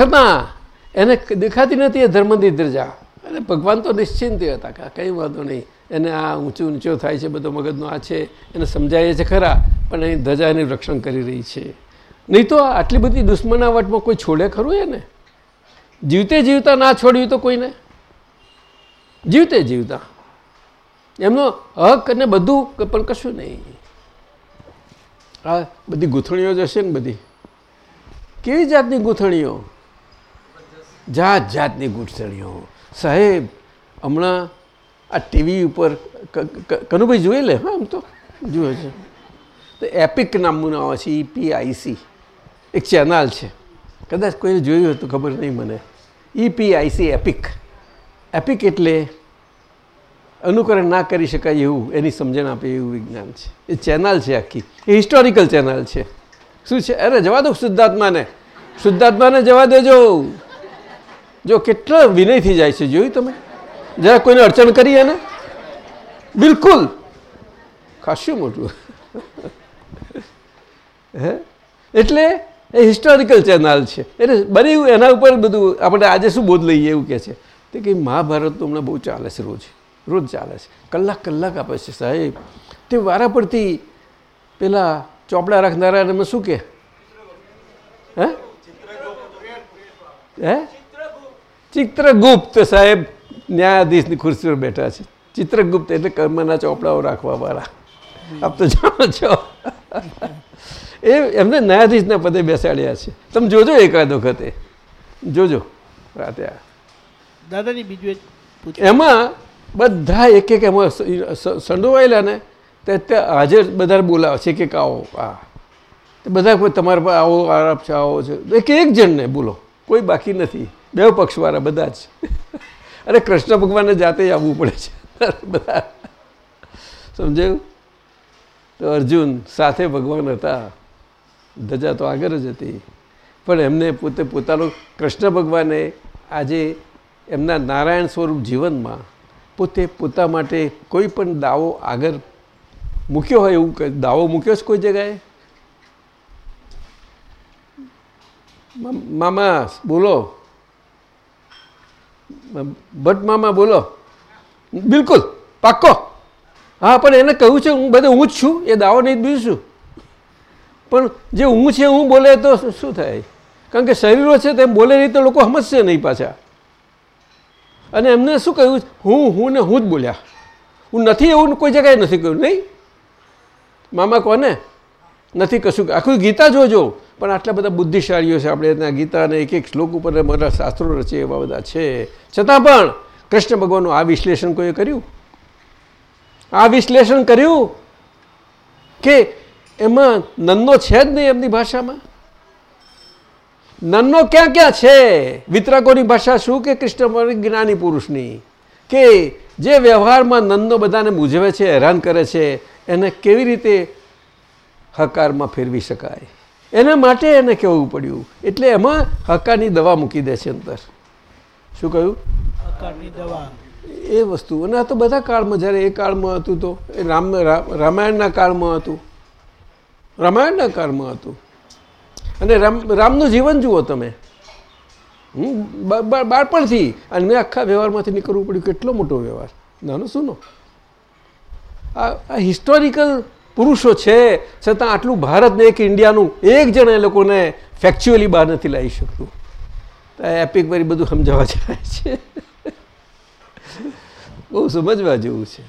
છતાં એને દેખાતી નથી એ ધર્મની ધજા. અને ભગવાન તો નિશ્ચિંત હતા કંઈ વાંધો નહીં. એને આ ઊંચું ઊંચો થાય છે, બધો મગજનો આ છે, એને સમજાય છે ખરા, પણ એની ધજા રક્ષણ કરી રહી છે. નહીં તો આટલી બધી દુશ્મનાવટમાં કોઈ છોડે ખરું એને? જીવતે જીવતા ના છોડ્યું તો કોઈને? જીવતે જીવતા. એમનો હક અને બધું પણ કશું નહીં. આ બધી ગૂંથણીઓ જશે ને બધી? કેવી જાતની ગૂંથણીઓ? જાત જાતની ગૂંથણીઓ. સાહેબ, હમણાં આ ટીવી ઉપર કનુભાઈ જોઈ લે, હા, આમ તો જુએ છે. તો એપિક નામનું નામ છે ઈપીઆઈસી એક ચેનલ છે. કદાચ કોઈને જોયું હતું ખબર નહીં મને. ઈપીઆઈસી એપિક એપિક એટલે અનુકરણ ના કરી શકાય એવું, એની સમજણ આપે એવું વિજ્ઞાન છે. એ ચેનલ છે આખી. એ હિસ્ટોરિકલ ચેનલ છે. શું છે? અરે જવા દો શુદ્ધાત્માને. શુદ્ધાત્માને જવા દેજો. જો કેટલા વિનયથી જાય છે, જોયું તમે? જરા કોઈને અડચણ કરી એને? બિલકુલ. ખાસું મોટું? હે? એટલે એ હિસ્ટોરિકલ ચેનલ છે. એટલે બન્યું એના ઉપર બધું આપણે આજે શું બોધ લઈએ એવું કહે છે. તે કંઈ મહાભારત તો હમણાં બહુ ચાલે છે રોજ. રોજ ચાલે છે. કલાક કલાક આપે છે સાહેબ. તે વારા પરથી પેલા ચોપડા રાખનારા એમાં શું કે હે? હે? ચિત્રગુપ્ત સાહેબ ન્યાયાધીશની ખુરશી પર બેઠા છે. ચિત્રગુપ્ત એટલે કર્મના ચોપડાઓ રાખવા વાળા આપ તો જાણો છો. એ એમને ન્યાયાધીશના પદે બેસાડ્યા છે. તમે જોજો એકાદ વખતે. જોજો. રાતે દાદાજી બીજું એમાં બધા એક એક એમાં સંડોવાયેલા ને તે હાજર બધા બોલાવે છે કે આવો આ. બધા કોઈ તમારા પર આવો આરામ છે આવો છે. એક એક જણને બોલો. કોઈ બાકી નથી. બે પક્ષવાળા બધા જ. અરે કૃષ્ણ ભગવાનને જાતે આવવું પડે છે. બધા. સમજાયું? તો અર્જુન સાથે ભગવાન હતા. ધજા તો આગળ જ હતી. પણ એમને પોતે પોતાનો કૃષ્ણ ભગવાને આજે એમના નારાયણ સ્વરૂપ જીવનમાં પોતે પોતા માટે કોઈ પણ દાવો આગળ મૂક્યો હોય એવું દાવો મૂક્યો છે કોઈ જગાએ મામા, બોલો. ભટ્ટ મામા બોલો. બિલકુલ, પાક્કો. હા, પણ એને કહ્યું છે, હું બધે હું જ છું, એ દાવો નહીં, બીજું છું પણ જે હું છે, હું બોલે તો શું થાય? કારણ કે શરીરો છે, તેમ બોલે નહીં તો લોકો સમજશે નહીં પાછા. અને એમને શું કહ્યું? હું હું ને હું જ બોલ્યા. હું નથી એવું, કોઈ જગ્યાએ નથી કહ્યું, નહીં? મામા કોને? નથી કશું. આખું ગીતા જોજો. પણ આટલા બધા બુદ્ધિશાળીઓ છે, આપણે ત્યાં ગીતાને એક એક શ્લોક ઉપર મારા શાસ્ત્રો રચે એવા બધા છે. છતાં પણ કૃષ્ણ ભગવાનનું આ વિશ્લેષણ કોઈએ કર્યું? આ વિશ્લેષણ કર્યું કે એમાં નન્નો છે જ નહીં એમની ભાષામાં? નન્નો ક્યાં ક્યાં છે? વિતરાકોની ભાષા શું કે કૃષ્ણ જ્ઞાની પુરુષની? કે જે વ્યવહારમાં નંદો બધાને મૂંઝવે છે, હેરાન કરે છે, એને કેવી રીતે હકારમાં ફેરવી શકાય? એના માટે એને કહેવું પડ્યું. એટલે એમાં હકારની દવા મૂકી દે છે અંદર શું કહ્યું? એ વસ્તુ. અને આ તો બધા કાળમાં જ્યારે એ કાળમાં હતું તો એ રામ રામાયણના કાળમાં હતું. રામાયણના કાળમાં હતું. અને રામ રામનું જીવન જુઓ તમે. બાળપણથી. અને મેં આખા વ્યવહારમાંથી નીકળવું પડ્યું. કેટલો મોટો વ્યવહાર. નાનો શુંનો આ હિસ્ટોરિકલ પુરુષો છે છતાં આટલું ભારતને એક ઇન્ડિયાનું એક જણ એ લોકોને ફેક્ચ્યુઅલી બહાર નથી લાવી શકતું. એપિક વરી બધું સમજાવવા જાય છે. બહુ સમજવા જેવું છે.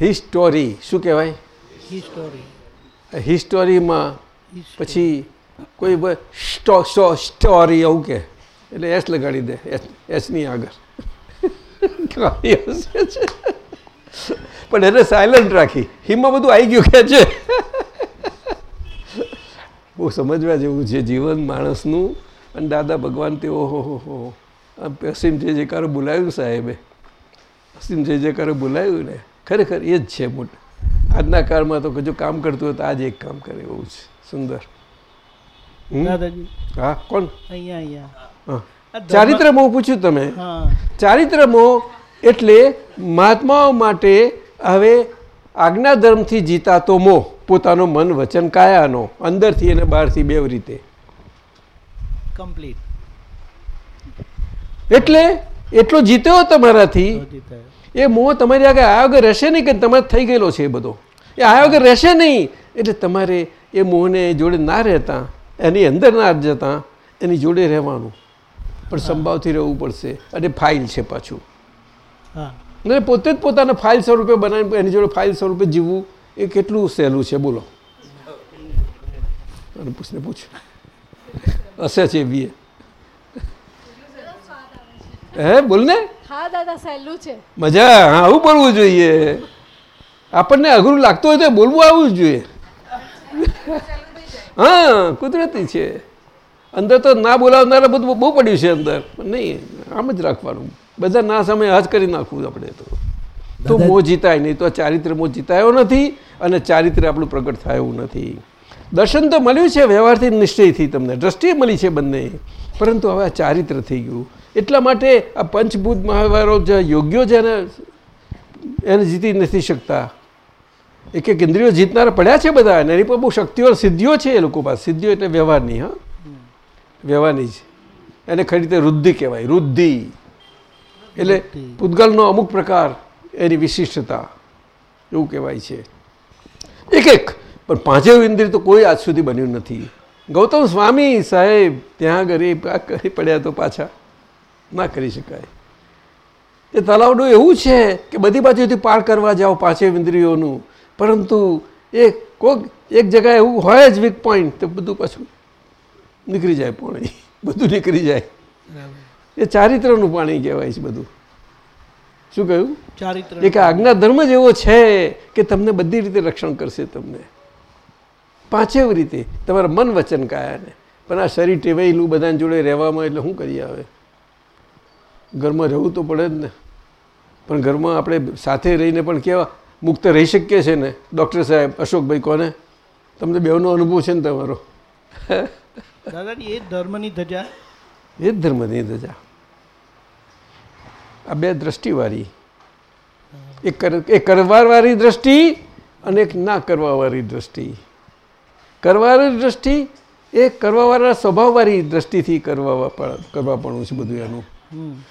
હિસ્ટોરી શું કહેવાય? હિસ્ટોરી હિસ્ટોરીમાં પછી કોઈ સ્ટોરી એવું કે એટલે એસ લગાડી દે એસની આગળ. (laughs) પણ એને સાયલન્ટ રાખી. હિમમાં બધું આવી ગયું કે છે. બહુ સમજવા જેવું છે જીવન માણસનું. અને દાદા ભગવાન તે ઓહો હો હો અસીમ જે જેકારો બોલાવ્યું સાહેબે. અસીમ જે જેકારો બોલાવ્યું ને ખરેખર એ જ છે મોટું. આજના કાળમાં તો જો કામ કરતું હોય તો આજે એક કામ કરે એવું છે. સુંદર. હા કોણ? ચારિત્ર મોહ પૂછ્યું તમે. ચારિત્ર મોહ એટલે મહાત્માઓ માટે હવે આજ્ઞા ધર્મથી જીતાતો મોહ પોતાનો મન વચન કાયાનો અંદરથી અને બહારથી બે રીતે. કમ્પ્લીટ એટલે એટલો જીત્યો તમારાથી એ મોહ તમારી આગળ આવ્યા વગર રહેશે નહીં કે તમારે થઈ ગયેલો છે એ બધો? એ આવ્યા વગર રહેશે નહીં. એટલે તમારે એ મોહને જોડે ના રહેતા એની અંદર ના જતા એની જોડે રહેવાનું. પણ સંભાવથી રહેવું પડશે. અને ફાઇલ છે પાછું. હા. અને પોતે જ પોતાના ફાઇલ સ્વરૂપે બનાવીને એની જોડે ફાઇલ સ્વરૂપે જીવવું એ કેટલું સહેલું છે બોલો. અને પૂછને પૂછ. હશે છે બી હે બોલ ને હા દાદા સહેલું છે. મજા હા આવું બોલવું જોઈએ. આપણને અઘરું લાગતું હોય તો બોલવું આવવું જ જોઈએ. હા કુદરતી છે. અંદર તો ના બોલાવનારા બધું બહુ પડ્યું છે અંદર. નહીં આમ જ રાખવાનું. બધા ના સમય હજ કરી નાખવું આપણે તો. તો મો મોહ જીતાય નહીં તો ચારિત્ર મોહ જીતાયો નથી અને ચારિત્ર આપણું પ્રગટ થાય નથી. દર્શન તો મળ્યું છે વ્યવહારથી નિશ્ચયથી તમને. દ્રષ્ટિએ મળી છે બંને. પરંતુ હવે આ ચારિત્ર થઈ ગયું. એટલા માટે આ પંચભૂત મહાવ્યવહારો જે યોગ્યો છે એને એને જીતી નથી શકતા. એક એક ઇન્દ્રિયો જીતનારા પડ્યા છે બધા એની પર બહુ શક્તિઓ સિદ્ધિઓ છે એ લોકો પાસે. સિદ્ધિઓ એટલે વ્યવહારની હા. વ્યવહારની જ. એને ખરી રીતે વૃદ્ધિ કહેવાય. વૃદ્ધિ. એટલે પૂતગલનો અમુક પ્રકાર એની વિશિષ્ટતા એવું કહેવાય છે. એક એક પણ પાંચેય ઇન્દ્રિય તો કોઈ આજ સુધી બન્યું નથી. ગૌતમ સ્વામી સાહેબ ત્યાં ગરીબ આ કરી પડ્યા તો પાછા ના કરી શકાય. એ તલાવડું એવું છે કે બધી બાજુથી પાર કરવા જાઓ પાંચેય ઇન્દ્રિયોનું. પરંતુ એ કોઈક એક જગ્યાએ એવું હોય જ વીક પોઈન્ટ તો બધું પાછું નીકળી જાય પોણી. બધું નીકળી જાય. એ ચારિત્રનું પાણી કહેવાય છે બધું. શું કહ્યું? ચારિત્ર એક આજ્ઞા ધર્મ જ એવો છે કે તમને બધી રીતે રક્ષણ કરશે તમને. પાંચેવ રીતે. તમારા મન વચન કાયાને. પણ આ શરીર ટેવાયેલું બધાની જોડે રહેવામાં એટલે શું કરી આવે? ઘરમાં રહેવું તો પડે જ ને. પણ ઘરમાં આપણે સાથે રહીને પણ કેવા મુક્ત રહી શકીએ છીએ ને? ડૉક્ટર સાહેબ અશોકભાઈ કોને? તમને બેવનો અનુભવ છે ને તમારો? દાદાજી એ ધર્મની ધજા? એ જ ધર્મની ધજા. આ બે દ્રષ્ટિવાળી. એક કર એક કરવાવાળી દ્રષ્ટિ અને એક ના કરવાવાળી દ્રષ્ટિ. કરવાવાળી દ્રષ્ટિ એ કરવાવાળા સ્વભાવવાળી દ્રષ્ટિથી કરવા કરવાપણું છે બધું એનું.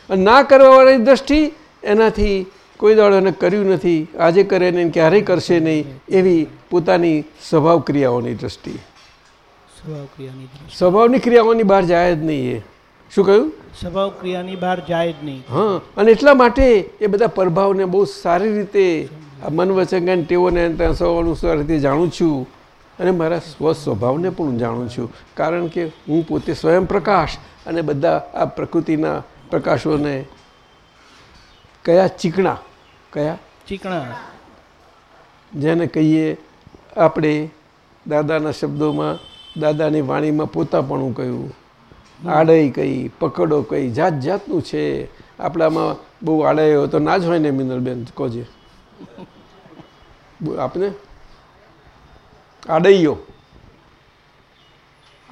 અને ના કરવાવાળી દ્રષ્ટિ એનાથી કોઈ દાડો એને કર્યું નથી આજે કરે નહીં ક્યારેય કરશે નહીં એવી પોતાની સ્વભાવ ક્રિયાઓની દ્રષ્ટિ. સ્વભાવ ક્રિયાની દ્રષ્ટિ. સ્વભાવની ક્રિયાઓની બહાર જાય જ નહીં એ. શું કહ્યું? સ્વભાવ ક્રિયાની બહાર જાય જ નહીં. હા અને એટલા માટે એ બધા પ્રભાવને બહુ સારી રીતે મન વચન ટેવોને સ્વભાવનું સારી રીતે જાણું છું. અને મારા સ્વ સ્વભાવને પણ હું જાણું છું. કારણ કે હું પોતે સ્વયં પ્રકાશ અને બધા આ પ્રકૃતિના પ્રકાશોને કયા ચીકણા કયા? ચીકણા. જેને કહીએ આપણે દાદાના શબ્દોમાં દાદાની વાણીમાં પોતાપણું કહ્યું. આડઈ કઈ પકડો કઈ જાત જાતનું છે. આપણામાં બહુ આડાયો તો ના જ હોય ને મિનલબેન કોજે? બો- આપને? આડૈયો.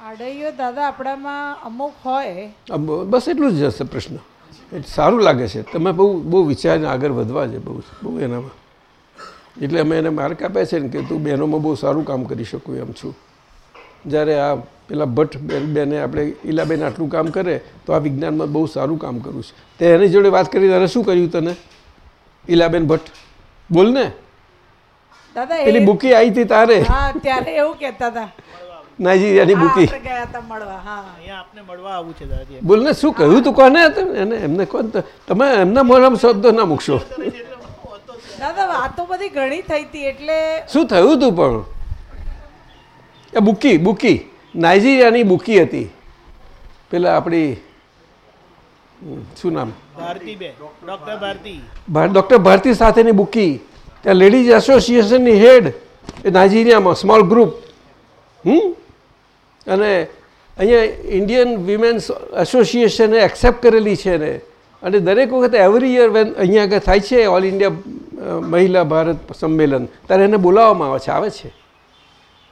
આડૈયો દાદા આપણામાં અમુક હોય. બસ એટલું જ હશે પ્રશ્ન. સારું લાગે છે. તમે બહુ બહુ વિચારીને આગળ વધવા છે બહુ બહુ એનામાં. એટલે અમે એને માર્ક આપ્યા છે ને કે તું બહેનોમાં બહુ સારું કામ કરી શકું એમ છું. જ્યારે આ પેલા ભટ્ટ બેને આપણે ઈલાબેન આટલું કામ કરે તો આ વિજ્ઞાનમાં બહુ સારું કામ કરું છે. તે એની જોડે વાત કરી ત્યારે શું કર્યું તને? ઈલાબેન ભટ્ટ બોલ ને. પેલી બુકી આવી હતી તારે. હા ત્યારે એવું કહેતા હતા. નાઇજીરિયાની હા, બુકી. આપણે ગયા હતા મળવા હા. અહીંયા આપને મળવા આવું છે દાદાજી. બોલ ને શું કહ્યું તું કોને? એને એમને કોણ તમે એમના મોઢામાં શબ્દો ના મૂકશો. દાદા વાતો બધી ઘણી થઈ હતી એટલે શું થયું તું પણ? એ બુકી બુકી. નાઇજીરિયાની બુકી હતી. પેલા આપણી શું નામ? ભારતી બે. ભારતી. ભાર ડૉક્ટર ભારતી સાથેની બુકી. ત્યાં લેડીઝ એસોસિએશનની હેડ એ નાઇજીરિયામાં સ્મોલ ગ્રુપ. હમ? અને અહીંયા ઇન્ડિયન વિમેન્સ એસોસિએશને એક્સેપ્ટ કરેલી છે ને અને દરેક વખતે એવરી યર વેન અહીંયા આગળ થાય છે ઓલ ઇન્ડિયા મહિલા ભારત સંમેલન. ત્યારે એને બોલાવવામાં આવે છે આવે છે.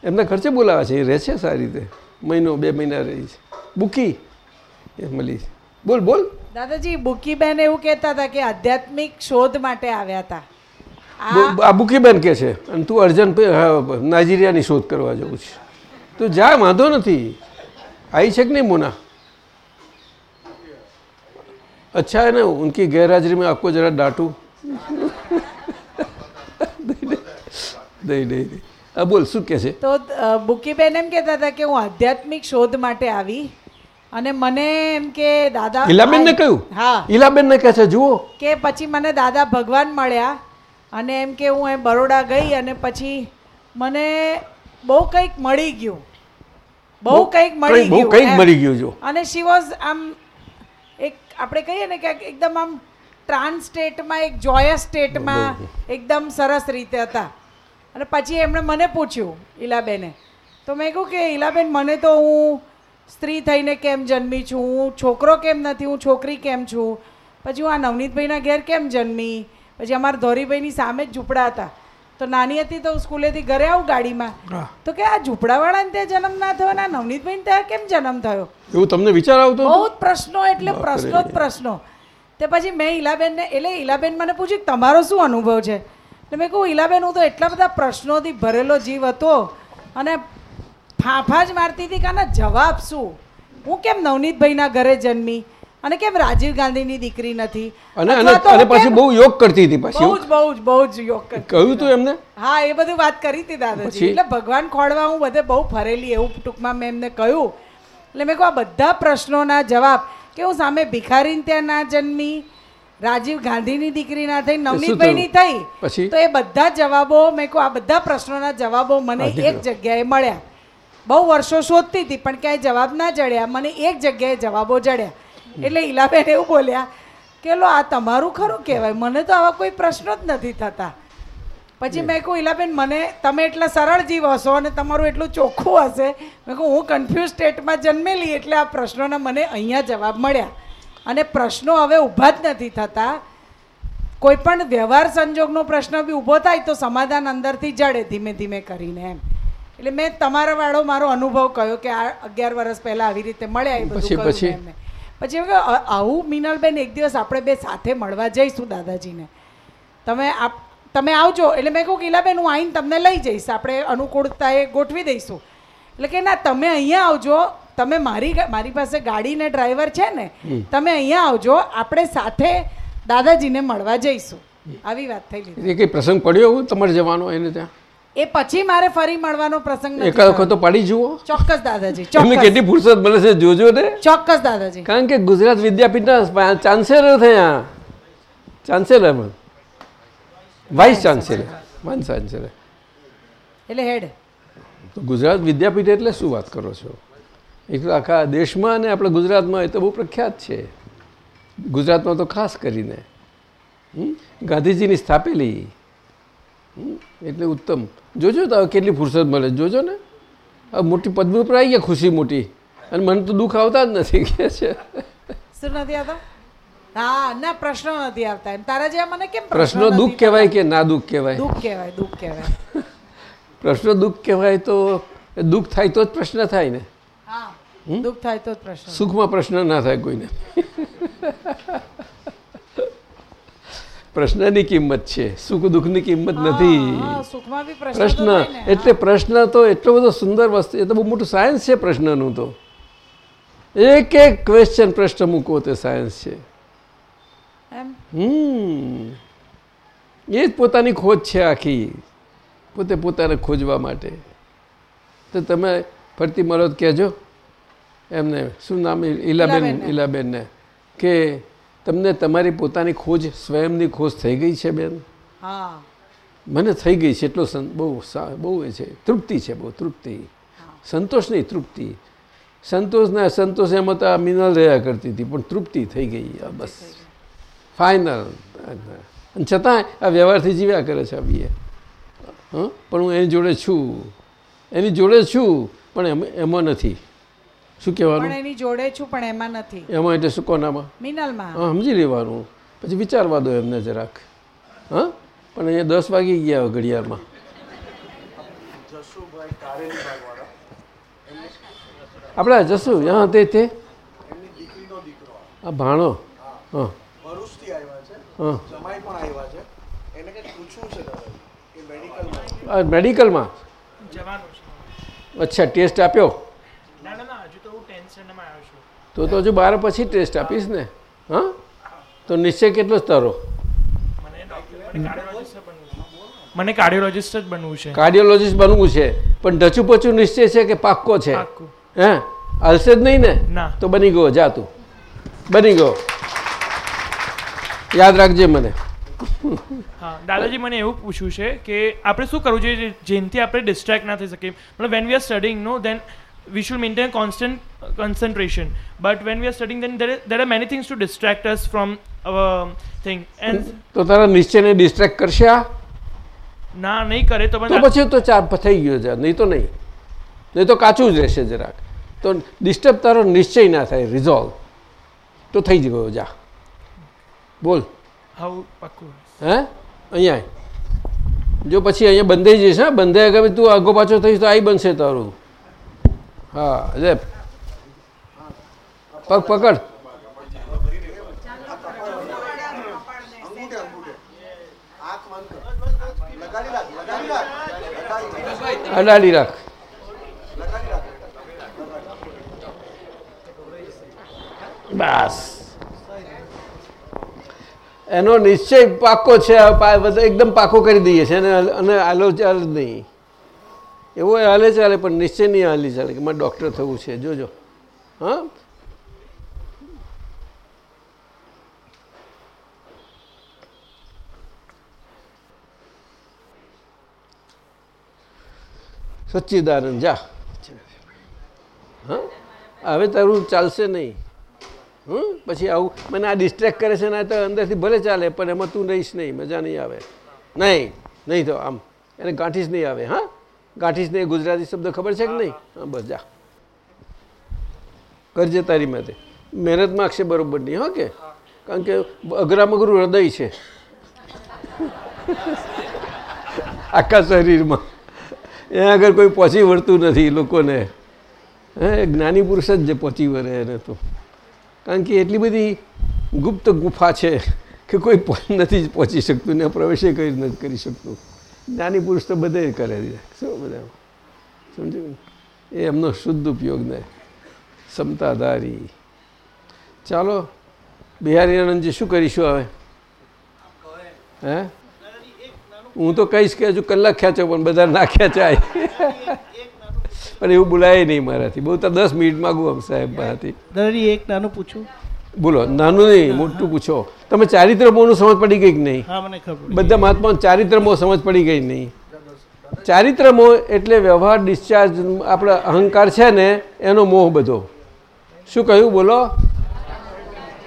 એમના ખર્ચે બોલાવે છે એ રહે છે સારી રીતે મહિનો બે મહિના રહી છે બુકી એ મળી બોલ બોલ દાદાજી બુકીબેન એવું કહેતા હતા કે આધ્યાત્મિક શોધ માટે આવ્યા હતા આ બુ- આ બુકીબેન કે છે અને તું અર્જન પે- હા, નાઇજીરિયાની શોધ કરવા જવું છે તું જા વાંધો નથી आई છે કે નહીં मोना अच्छा है ना उनकी गैरहाजिरी में आपको ज़रा डांटूं નહીં નહીં નહીં આ બોલ શું કે છે? તો બુકીબેન એમ કહેતા હતા કે હું આધ્યાત્મિક શોધ માટે આવી અને મને એમ કે દાદા ઈલાબેનને કહ્યું? હા. ઈલાબેનને કહે છે જુઓ. કે પછી મને દાદા ભગવાન મળ્યા અને એમ કે હું એ બરોડા ગઈ અને પછી મને બહુ કંઈક મળી ગયું. બહુ કંઈક મળી ગયું બહુ કંઈક મળી ગયું જો. અને શી વોઝ આમ એક આપણે કહીએ ને કે એકદમ આમ ટ્રાન્સ સ્ટેટમાં એક જોયસ સ્ટેટમાં એકદમ સરસ રીતે હતા. અને પછી એમણે મને પૂછ્યું ઈલાબેને. તો મેં કહ્યું કે ઈલાબેન મને તો હું સ્ત્રી થઈને કેમ જન્મી છું? હું છોકરો કેમ નથી? હું છોકરી કેમ છું? પછી હું આ નવનીતભાઈના ઘેર કેમ જન્મી? પછી અમારા ધોરીભાઈની સામે જ ઝૂંપડા હતા. તો નાની હતી તો સ્કૂલેથી ઘરે આવું ગાડીમાં. તો કે આ ઝૂંપડાવાળાને ત્યાં જન્મ ના થયો અને આ નવનીતભાઈને ત્યાં કેમ જન્મ થયો? એવું તમને વિચાર આવતો? બહુ જ પ્રશ્નો એટલે પ્રશ્નો જ પ્રશ્નો. તે પછી મેં ઈલાબેનને એટલે ઈલાબેન મને પૂછ્યું તમારો શું અનુભવ છે? એટલે મેં કહું ઈલાબેન હું તો એટલા બધા પ્રશ્નોથી ભરેલો જીવ હતો અને ફાંફા જ મારતી હતી કે આના જવાબ શું? હું કેમ નવનીતભાઈના ઘરે જન્મી? અને કેમ રાજીવ ગાંધીની દીકરી નથી? અને અને પાછી બહુ યોગ કરતી હતી પછી બહુ જ બહુ જ બહુ જ યોગ કરતી. કહ્યું તું એમને? હા એ બધું વાત કરી હતી દાદાજી. એટલે ભગવાન ખોળવા હું બધે બહુ ફરેલી એવું ટૂંકમાં મેં એમને કહ્યું. એટલે મેં કહું આ બધા પ્રશ્નોના જવાબ કે હું સામે ભિખારીને ત્યાં ના જન્મી? રાજીવ ગાંધીની દીકરી ના થઈ નવનીતભાઈની થઈ પછી? તો એ બધા જવાબો મેં કહું આ બધા પ્રશ્નોના જવાબો મને એક જગ્યાએ મળ્યા. બહુ વર્ષો શોધતી હતી પણ ક્યાંય જવાબ ના જડ્યા. મને એક જગ્યાએ જવાબો જડ્યા. એટલે ઈલાબેન એવું બોલ્યા કે લો આ તમારું ખરું કહેવાય. મને તો આવા કોઈ પ્રશ્નો જ નથી થતા. પછી મેં કહું ઈલાબેન મને તમે એટલા સરળ જીવ હશો અને તમારું એટલું ચોખ્ખું હશે. મેં કહું હું કન્ફ્યુઝ સ્ટેટમાં જન્મેલી એટલે આ પ્રશ્નોના મને અહીંયા જવાબ મળ્યા. અને પ્રશ્નો હવે ઊભા જ નથી થતા. કોઈ પણ વ્યવહાર સંજોગનો પ્રશ્ન બી ઊભો થાય તો સમાધાન અંદરથી જડે ધીમે ધીમે કરીને એમ. એટલે મેં તમારા વાળો મારો અનુભવ કહ્યો કે આ અગિયાર વર્ષ પહેલાં આવી રીતે મળ્યા એ પછી- પછી? પછી આવું મિનલબેન એક દિવસ આપણે બે સાથે મળવા જઈશું દાદાજીને. તમે આપ તમે આવજો. એટલે મેં કહું કિલાબેન હું આવીને તમને લઈ જઈશ. આપણે અનુકૂળતાએ ગોઠવી દઈશું. એટલે કે ના તમે અહીંયા આવજો. તમે મારી મારી પાસે ગાડી ને ડ્રાઈવર છે ને તમે અહીંયા આવજો આપણે સાથે દાદાજીને મળવા જઈશું. આવી વાત થઈ લીધી. કઈ પ્રસંગ પડ્યો એવું તમારે જવાનો એને ત્યાં? એ પછી મારે ફરી મળવાનો પ્રસંગ એક વખત તો પાડી જુઓ. ચોક્કસ દાદાજી એમને કેટલી ફુરસત મળે છે જોજો ને. ચોક્કસ દાદાજી. કારણ કે ગુજરાત વિદ્યાપીઠના ચાન્સેલર થયા. Chancellor vice chancellor vice chancellor એટલે હેડ. તો ગુજરાત વિદ્યાપીઠ એટલે શું વાત કરો છો? તો આખા દેશમાં અને આપણા ગુજરાતમાં એ તો બહુ પ્રખ્યાત છે. ગુજરાતમાં તો ખાસ કરીને? ગાંધીજીની સ્થાપેલી એટલે ઉત્તમ. જોજો તો કેટલી ફુરસદ મળે જોજો ને. હવે મોટી પદવી ઉપર આવી ગયા ખુશી મોટી. અને મને તો દુઃખ આવતા જ નથી કે છે. શું નથી આવતા? હા ના પ્રશ્નો નથી આવતા એમ. તારા જેવા મને કેમ પ્રશ્નો દુઃખ કહેવાય કે ના દુઃખ કહેવાય? દુઃખ કહેવાય દુઃખ કહેવાય. (laughs) પ્રશ્નો દુઃખ કહેવાય તો દુઃખ થાય તો જ પ્રશ્ન થાય ને. હા. દુઃખ થાય તો પ્રશ્ન. સુખમાં પ્રશ્ન ના થાય કોઈને. (laughs) પ્રશ્નની કિંમત છે. સુખ દુઃખની કિંમત નથી. પ્રશ્ન. એટલે પ્રશ્ન તો એટલો બધો સુંદર વસ્તુ એ તો બહુ મોટું સાયન્સ છે પ્રશ્નનું તો. એક એક ક્વેશ્ચન પ્રશ્ન મૂકવો તે સાયન્સ છે. હમ. એ જ પોતાની ખોજ છે આખી. પોતે પોતાને ખોજવા માટે. તો તમે ફરતી મળો કહેજો. એમને શું નામ? ઈલાબેન ઈલાબેનને. કે તમને તમારી પોતાની ખોજ સ્વયંની ખોજ થઈ ગઈ છે બેન? હા. મને થઈ ગઈ છે એટલો બહુ બહુ એ છે. તૃપ્તિ છે બહુ તૃપ્તિ. સંતોષ નહીં તૃપ્તિ. સંતોષ ને અસંતોષ એમાં તો આ મિનલ રહ્યા કરતી હતી પણ તૃપ્તિ થઈ ગઈ આ બસ. ફાઇનલ અને છતાં આ વ્યવહારથી જીવ્યા કરે છે બીએ. હં? પણ હું એની જોડે છું. એની જોડે છું પણ એમ- એમાં નથી. શું પણ કહેવાનું એની જોડે છું પણ એમાં નથી. એમાં એટલે શું કોનામાં? મિનલમાં. હા સમજી લેવાનું. પછી વિચારવા દો એમને જરાક. હા? પણ અહીંયા દસ વાગી ગયા ઘડિયાળમાં. આપણે જશું હા તે તે. આ. ભાણો. હા. હા. પણ મેડિકલમાં જવાનું અચ્છા ટેસ્ટ આપ્યો ના ના ના હજુ તો હું ટેન્શનમાં આવ્યો છું તો તો હજુ બાર પછી ટેસ્ટ આપીશ ને? હા? તો નિશ્ચય કેટલો તારો મને કાર્ડિયોલોજિસ્ટ જ બનવું છે. કાર્ડિયોલોજિસ્ટ બનવું છે. પણ ઢચુ પચું નિશ્ચય છે કે પાક્કો છે? હે? હલશે જ નહીં ને. તો બની ગયો જા તું. બની ગયો. યાદ રાખજે મને. હા દાદાજી મને એવું પૂછવું છે કે આપણે શું કરવું જોઈએ જેનથી આપણે ડિસ્ટ્રેક્ટ ના થઈ શકીએ? મતલબ when we are studying no then we should maintain constant concentration. But when we are studying then there, is- there are many things to distract us from our thing. And તો તારા નિશ્ચયને distract કરશે આ? ના નહીં કરે તો તો પછી તો ચાર થઈ ગયો છે. નહીં તો નહીં. નહીં તો કાચું જ રહેશે જરાક. તો ડિસ્ટર્બ તારો નિશ્ચય ના થાય રિઝોલ્વ તો થઈ જ ગયો જા બોલ. હાઉ પાક્કું હે? અહીંયા જો પછી અહીંયા બંધાઈ જઈશ હા? બંધાઈ ગમે તું આગો પાછો થઈશ તો આ બનશે તારું. હા લે પગ પકડ. અડાડી રાખ. બસ. એનો નિશ્ચય પાકો છે એકદમ પાકો કરી દઈએ છે, અને હાલો ચાલ નહીં. એવો હાલે ચાલે પણ નિશ્ચય નહીં હાલી ચાલે કે મારે ડૉક્ટર થવું છે. જોજો. હા? સચ્ચિદાનંદ, જા. હા? હવે તારું ચાલશે નહીં. હમ? પછી આવું મને આ ડિસ્ટ્રેક્ટ કરે છે ને તો અંદરથી ભલે ચાલે, પણ એમાં તું રહીશ નહીં, મજા નહીં આવે. નહીં નહીં તો આમ. એને ગાંઠીશ નહીં આવે, હા? ગાંઠીશ નહીં ગુજરાતી શબ્દ ખબર છે કે નહીં? હા. બસ જા. કરજે તારી માટે મહેનત માગશે બરોબર નહીં હો કે? કારણ કે અઘરામઘરું હૃદય છે. આખા શરીરમાં. એ આગળ કોઈ પહોંચી વળતું નથી લોકોને. હે જ્ઞાની પુરુષ જ પહોંચી વળે એને તો. કારણ કે એટલી બધી ગુપ્ત ગુફા છે કે કોઈ નથી જ પહોંચી શકતું ને પ્રવેશે કરી નથી કરી શકતું. જ્ઞાની પુરુષ તો બધે કરે છે. શું બધા? સમજ્યું એ એમનો શુદ્ધ ઉપયોગ ને ક્ષમતાધારી ચાલો બિહારી આનંદજી શું કરીશું હવે? હે? હું તો કહીશ કે હજુ કલાક ખેંચો પણ બધા ના ખેંચાય. (laughs) પણ એવું બોલાય નહીં મારાથી. બહુ તો દસ મિનિટ માગું આમ સાહેબ મારાથી એક નાનું પૂછું. બોલો નાનું નહીં મોટું પૂછો. તમે ચારિત્રમોનું સમજ પડી ગઈ કે નહીં. બધા મહાત્મા ચારિત્રમો સમજ પડી ગઈ નહીં. ચારિત્રમો એટલે વ્યવહાર ડિસ્ચાર્જ આપણે અહંકાર છે ને એનો મોહ બધો. શું કહ્યું? બોલો.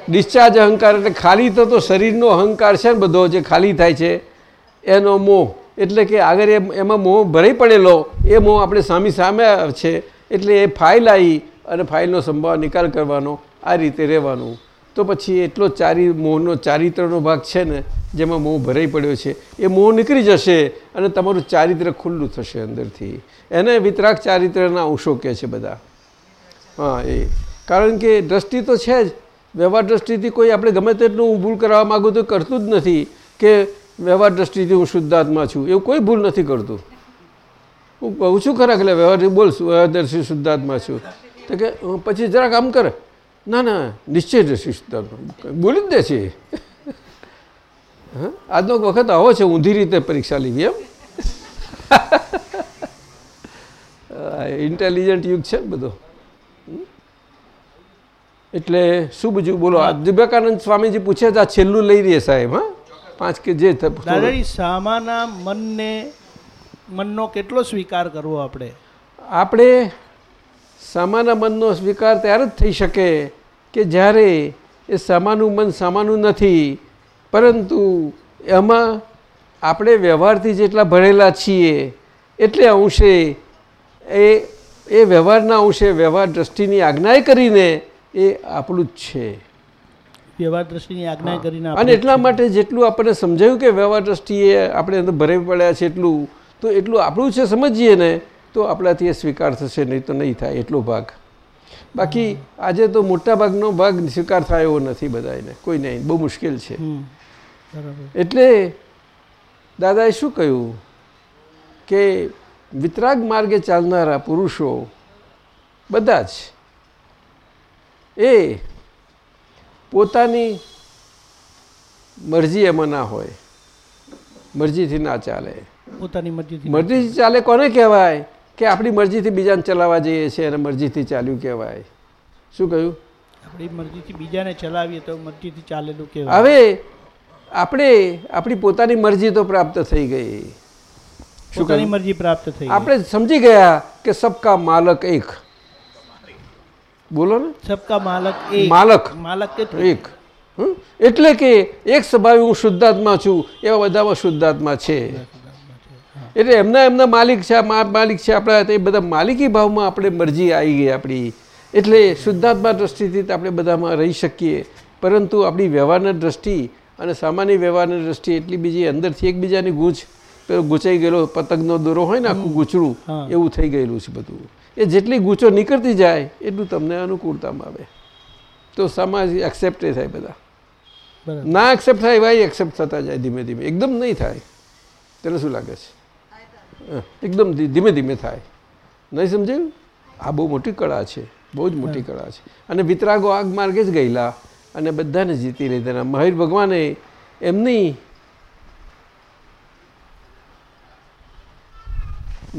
ડિસ્ચાર્જ અહંકાર એટલે ખાલી તો શરીરનો અહંકાર છે ને બધો જે ખાલી થાય છે એનો મોહ. એટલે કે આગળ એમાં મોહ ભરાઈ પડેલો એ મોહ આપણે સામી સામે છે. એટલે એ ફાઇલ આવી અને ફાઇલનો સંભાવ નિકાલ કરવાનો. આ રીતે રહેવાનું. તો પછી એટલો ચારી મોહનો, ચારિત્રનો ભાગ છે ને, જેમાં મોહ ભરાઈ પડ્યો છે, એ મોહ નીકળી જશે અને તમારું ચારિત્ર ખુલ્લું થશે અંદરથી. એને વિતરાગ ચારિત્રના અંશો કહે છે બધા. હા, એ. કારણ કે દ્રષ્ટિ તો છે જ. વ્યવહાર દ્રષ્ટિથી કોઈ આપણે ગમે તેટલું હું ભૂલ કરવા માગું તો કરતું જ નથી કે વ્યવહાર દ્રષ્ટિથી હું શુદ્ધાત્મા છું. એવું કોઈ ભૂલ નથી કરતું. હું કહું છું ખરા એટલે વ્યવહારથી બોલશું વ્યવહાર દ્રષ્ટિ શુદ્ધાત્મા છું. તો કે, પછી જરાક આમ કરે. ના ના નિશ્ચય શુદ્ધાત્મા બોલી જ દે છે. આજનો વખત આવો છે ઊંધી રીતે પરીક્ષા લેવી એમ. ઇન્ટેલિજન્ટ યુગ છે બધો. એટલે શું બીજું બોલો? આ દિવ્યાકાનંદ સ્વામીજી પૂછે છે આ છેલ્લું લઈ રહીએ સાહેબ હા? પાંચ કે જે દાદાજી સામાના મનને મનનો કેટલો સ્વીકાર કરવો આપણે? આપણે સામાના મનનો સ્વીકાર ત્યારે જ થઈ શકે કે જ્યારે એ સામાનું મન સામાનું નથી પરંતુ એમાં આપણે વ્યવહારથી જેટલા ભરેલા છીએ એટલે અંશે એ એ વ્યવહારના અંશે વ્યવહાર દ્રષ્ટિની આજ્ઞાએ કરીને એ આપણું જ છે. વ્યવહાર દ્રષ્ટિની આજ્ઞા કરીને અને એટલા માટે જેટલું આપણને સમજાયું કે વ્યવહાર દ્રષ્ટિએ આપણે અંદર ભરાઈ પડ્યા છે એટલું તો એટલું આપણું છે સમજીએ ને તો આપણાથી એ સ્વીકાર થશે નહીં તો નહીં થાય એટલો ભાગ. બાકી આજે તો મોટાભાગનો ભાગ સ્વીકાર થાય એવો નથી બધાને કોઈ નહીં બહુ મુશ્કેલ છે. એટલે દાદાએ શું કહ્યું? કે વિતરાગ માર્ગે ચાલનારા પુરુષો બધા જ એ પોતાની મરજી એમાં ના હોય. મરજીથી ના ચાલે. પોતાની મરજી મરજીથી ચાલે કોને કહેવાય? કે આપણી મરજીથી બીજાને ચલાવવા જઈએ છીએ અને મરજીથી ચાલ્યું કહેવાય. શું કહ્યું? આપણી મરજીથી બીજાને ચલાવીએ તો મરજીથી ચાલેલું કહેવાય. હવે આપણે આપણી પોતાની મરજી તો પ્રાપ્ત થઈ ગઈ. શું પોતાની મરજી પ્રાપ્ત થઈ આપણે સમજી ગયા કે સબકા માલક એક. બોલો ને. સબકા માલક એક. માલક. માલક એક? એટલે કે એક સ્વભાવે હું શુદ્ધાત્મા છું એવા બધામાં શુદ્ધાત્મા છે. એટલે એમના એમના માલિક છે માલિક છે આપણા તે બધા માલિકી ભાવમાં આપણે મરજી આવી ગઈ આપણી. એટલે શુદ્ધાત્મા દ્રષ્ટિથી આપણે બધામાં રહી શકીએ. પરંતુ આપણી વ્યવહારની દ્રષ્ટિ અને સામાન્ય વ્યવહારની દ્રષ્ટિ એટલી બીજી અંદરથી એકબીજાની ગૂંચ પેલો ગૂંચાઈ ગયેલો પતંગનો દોરો હોય ને આખું ગૂંચડું એવું થઈ ગયેલું છે બધું. એ જેટલી ગૂંચો નીકળતી જાય એટલું તમને અનુકૂળતામાં આવે. તો સમાજ એક્સેપ્ટ થાય બધા. ના એક્સેપ્ટ થાય એવા એક્સેપ્ટ થતા જાય ધીમે ધીમે. એકદમ નહીં થાય. તને શું લાગે છે? એકદમ ધીમે ધીમે થાય. નહીં સમજાયું? આ બહુ મોટી કળા છે. બહુ જ મોટી કળા છે. અને વિતરાગો આગ માર્ગે જ ગયેલા અને બધાને જીતી લીધા. મહિર ભગવાને એમની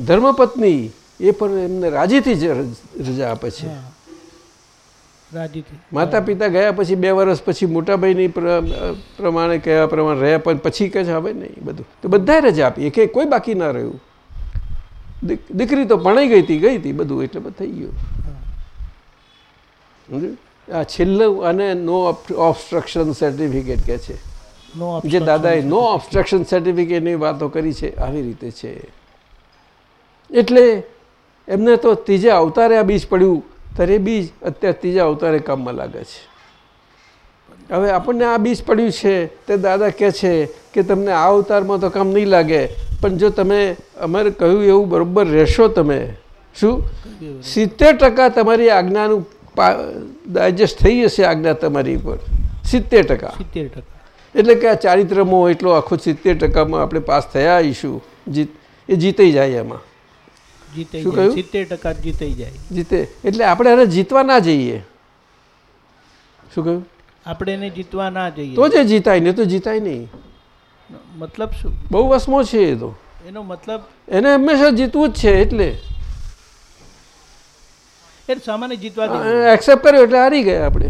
ધર્મપત્ની એ પણ એમને રાજીથી જ રજા આપે છે. માતા પિતા ગયા પછી બે વર્ષ પછી મોટાભાઈની પ્ર- પ્રમાણે કયા પ્રમાણે રહ્યા પણ પછી કહે છે હવે નહીં બધું. તો બધાએ રજા આપી. એકે કોઈ બાકી ના રહ્યું. દીકરી તો ભણાઈ ગઈ હતી ગઈ હતી બધું એટલે બધું થઈ ગયું. આ છેલ્લું અને નો ઓબસ્ટ્રક્શન સર્ટિફિકેટ કે છે. જે દાદાએ નો ઓબસ્ટ્રક્શન સર્ટિફિકેટની વાતો કરી છે આવી રીતે છે. એટલે એમને તો ત્રીજા અવતારે આ બીજ પડ્યું ત્યારે બીજ અત્યારે ત્રીજા અવતારે કામમાં લાગે છે. હવે આપણને આ બીજ પડ્યું છે તે દાદા કહે છે કે તમને આ અવતારમાં તો કામ નહીં લાગે પણ જો તમે અમારે કહ્યું એવું બરાબર રહેશો તમે શું? સિત્તેર ટકા તમારી આજ્ઞાનું ડાયજેસ્ટ થઈ જશે આજ્ઞા તમારી પર સિત્તેર ટકા. સિત્તેર ટકા. એટલે કે આ ચારિત્રમો એટલો આખો સિત્તેર ટકામાં આપણે પાસ થયા આવીશું. જીત એ જીતાઈ જાય એમાં. શું કહ્યું? સિત્તેર ટકા જીતાઈ જાય. જીતે. એટલે આપણે એને જીતવા ના જઈએ. શું કહ્યું? આપણે એને જીતવા ના જઈએ. તો જ જીતાય ને તો જીતાય નહીં. મતલબ શું? બહુ વસમો છે એ તો. એનો મતલબ એને હંમેશા જીતવું જ છે એટલે. એ સામાન્ય જીતવા. એક્સેપ્ટ કર્યો એટલે હારી ગયા આપણે.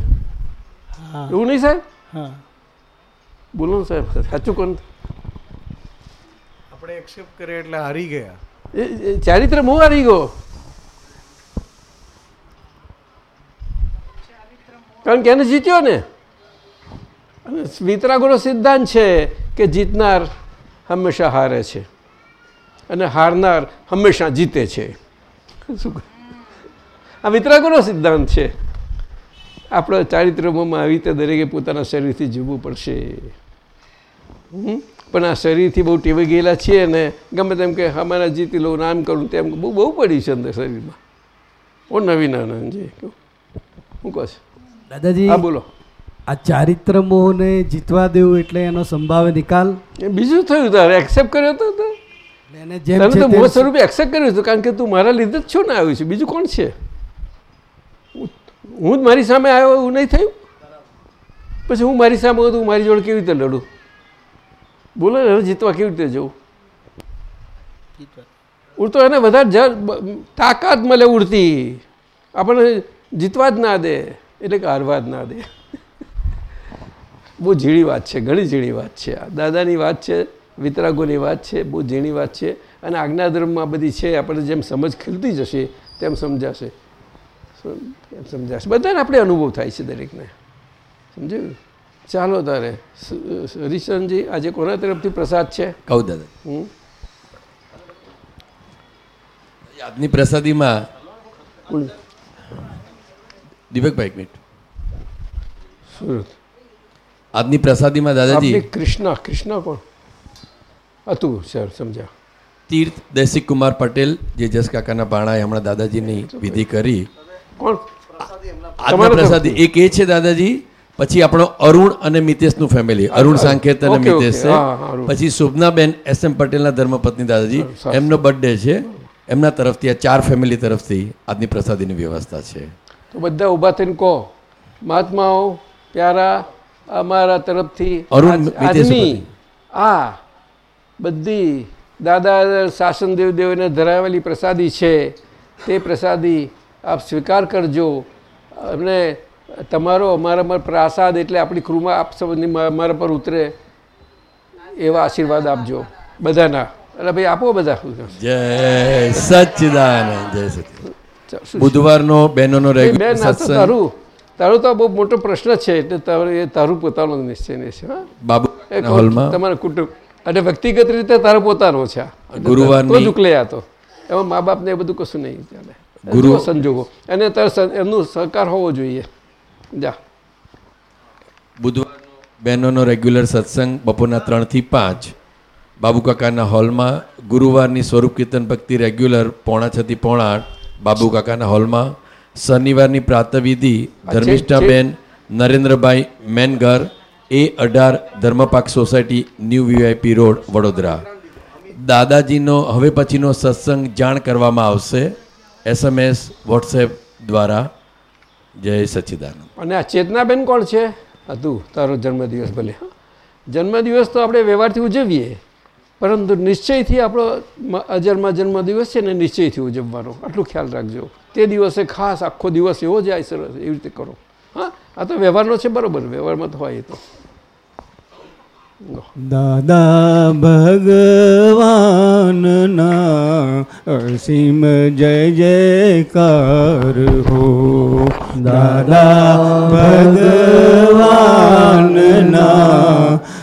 એવું નહીં સાહેબ? હા. બોલો ને સાહેબ સાચું કોણ? આપણે એક્સેપ્ટ કરે એટલે હારી ગયા. એ- ચારિત્ર હું હારી ગયો. કારણ કે એને જીત્યો ને. વિતરાગોનો સિદ્ધાંત છે કે જીતનાર હંમેશા હારે છે અને હારનાર હંમેશા જીતે છે. શું આ વિતરાગોનો સિદ્ધાંત છે. આપણે ચારિત્રમોમાં આવી રીતે દરેકે પોતાના શરીરથી જીવવું પડશે? પણ આ શરીરથી બહુ ટેવાઈ ગયેલા છીએ ને ગમે તેમ કે અમારા જીતી લઉં નામ કરું તેમ બહુ બહુ પડી છે અંદર શરીરમાં. ઓ નવીન આનંદજી શું કહો છો? દાદાજી. હા બોલો. આ ચારિત્ર મોહને જીતવા દેવું એટલે એનો સંભાવે નિકાલ. એ બીજું થયું તારે એક્સેપ્ટ કર્યો તો તો? એટલે એને જેમ તો મોહ સ્વરૂપે એક્સેપ્ટ કર્યું હતું કારણ કે તું મારા લીધે જ છો ને આવ્યું છે. બીજું કોણ છે? હું- હું જ મારી સામે આવ્યો એવું નહીં થયું? પછી હું મારી સામે હતું મારી જોડે કેવી રીતે લડું? બોલો ને હવે જીતવા કેવી રીતે જવું? જીતવા ઉડતો એને વધારે તાકાત મળે ઉડતી. આપણને જીતવા જ ના દે એટલે કે હારવા જ ના દે. બહુ ઝીણી વાત છે ઘણી ઝીણી વાત છે. આ દાદાની વાત છે વિતરાગોની વાત છે બહુ ઝીણી વાત છે અને આજ્ઞાધર્મમાં બધી છે આપણે જેમ સમજ ખીલતી જશે તેમ સમજાશે. સમ- એમ સમજાશે. બધાને આપણે અનુભવ થાય છે દરેકને. સમજ્યું? ચાલો તારે. સ- આજે કોના તરફથી પ્રસાદ છે? કહું દાદા. આજની પ્રસાદીમાં? દીપકભાઈ એક મિનિટ. સુરત. આજની પ્રસાદીમાં દાદાજી. કૃષ્ણ કૃષ્ણ કોણ? હતું સર સમજ્યા તીર્થ દેશિક કુમાર પટેલ જે જસ કાકાના ભાણાએ હમણાં દાદાજીની વિધિ કરી. કોણ? આજના પ્રસાદી એક એ છે દાદાજી પછી આપણો અરુણ અને મિતેશનું ફેમિલી અરુણ સાંકેત અને. મિતેશ છે. પછી શુભનાબેન એસ એમ પટેલના ધર્મપત્ની દાદાજી એમનો બર્થડે છે. એમના તરફથી આ ચાર ફેમિલી તરફથી આજની પ્રસાદીની વ્યવસ્થા છે. તો બધા ઊભા થઈને કહો. મહાત્માઓ પ્યારા અમારા તરફથી આજની આ બધી દાદા શાસન દેવદેવને ધરાવેલી પ્રસાદી છે તે પ્રસાદી આપ સ્વીકાર કરજો. અને તમારો અમારા પર પ્રસાદ એટલે આપણી કૃપા આપ સૌની અમારા પર ઉતરે એવા આશીર્વાદ આપજો. બધાના. એટલે ભાઈ આપો બધા. જય સચિદાનંદ જય સચ્ચિદાનંદ બુધવારનો બહેનોનો રેગ્યુલર સત્સંગ. તારું તો બહુ મોટો પ્રશ્ન છે એટલે તારું એ તારું પોતાનો નિશ્ચય છે બાબુ તમારા કુટુંબ. અને વ્યક્તિગત રીતે તારો પોતાનો છે. ગુરુવાર તો જ આ તો એમાં મા બાપને એ બધું કશું નહીં ચાલે. ગુરુ- સંજોગો. અને તારે એમનું સહકાર હોવો જોઈએ. જા. બુધવાર બહેનોનો રેગ્યુલર સત્સંગ બપોરના ત્રણથી પાંચ. બાબુ કાકાના હોલમાં ગુરુવારની સ્વરૂપ કીર્તન ભક્તિ રેગ્યુલર પોણા છથી પોણા આઠ. બાબુ કાકાના હોલમાં શનિવારની પ્રાતવિધિ ધર્મિષ્ઠાબેન નરેન્દ્રભાઈ મેનગર એ અઢાર ધર્મપાક society new VIP road Vadodara. દાદાજીનો હવે પછીનો સત્સંગ જાણ કરવામાં આવશે. એસએમએસ વોટ્સએપ દ્વારા. જય સચ્ચિદાનંદ અને આ ચેતનાબેન કોણ છે? હતું તારો જન્મદિવસ ભલે. જન્મદિવસ તો આપણે વ્યવહારથી ઉજવીએ. પરંતુ નિશ્ચયથી આપણો અજરમાં જન્મદિવસ છે ને નિશ્ચયથી ઉજવવાનો. આટલું ખ્યાલ રાખજો. તે દિવસે ખાસ આખો દિવસ એવો જાય સરસ, એવી રીતે કરો. હા? આ તો વ્યવહારનો છે બરોબર, વ્યવહારમાં તો હોય એ તો. દાદા ભગવાનના અસીમ જય જયકાર હો. દાદા ભગવાનના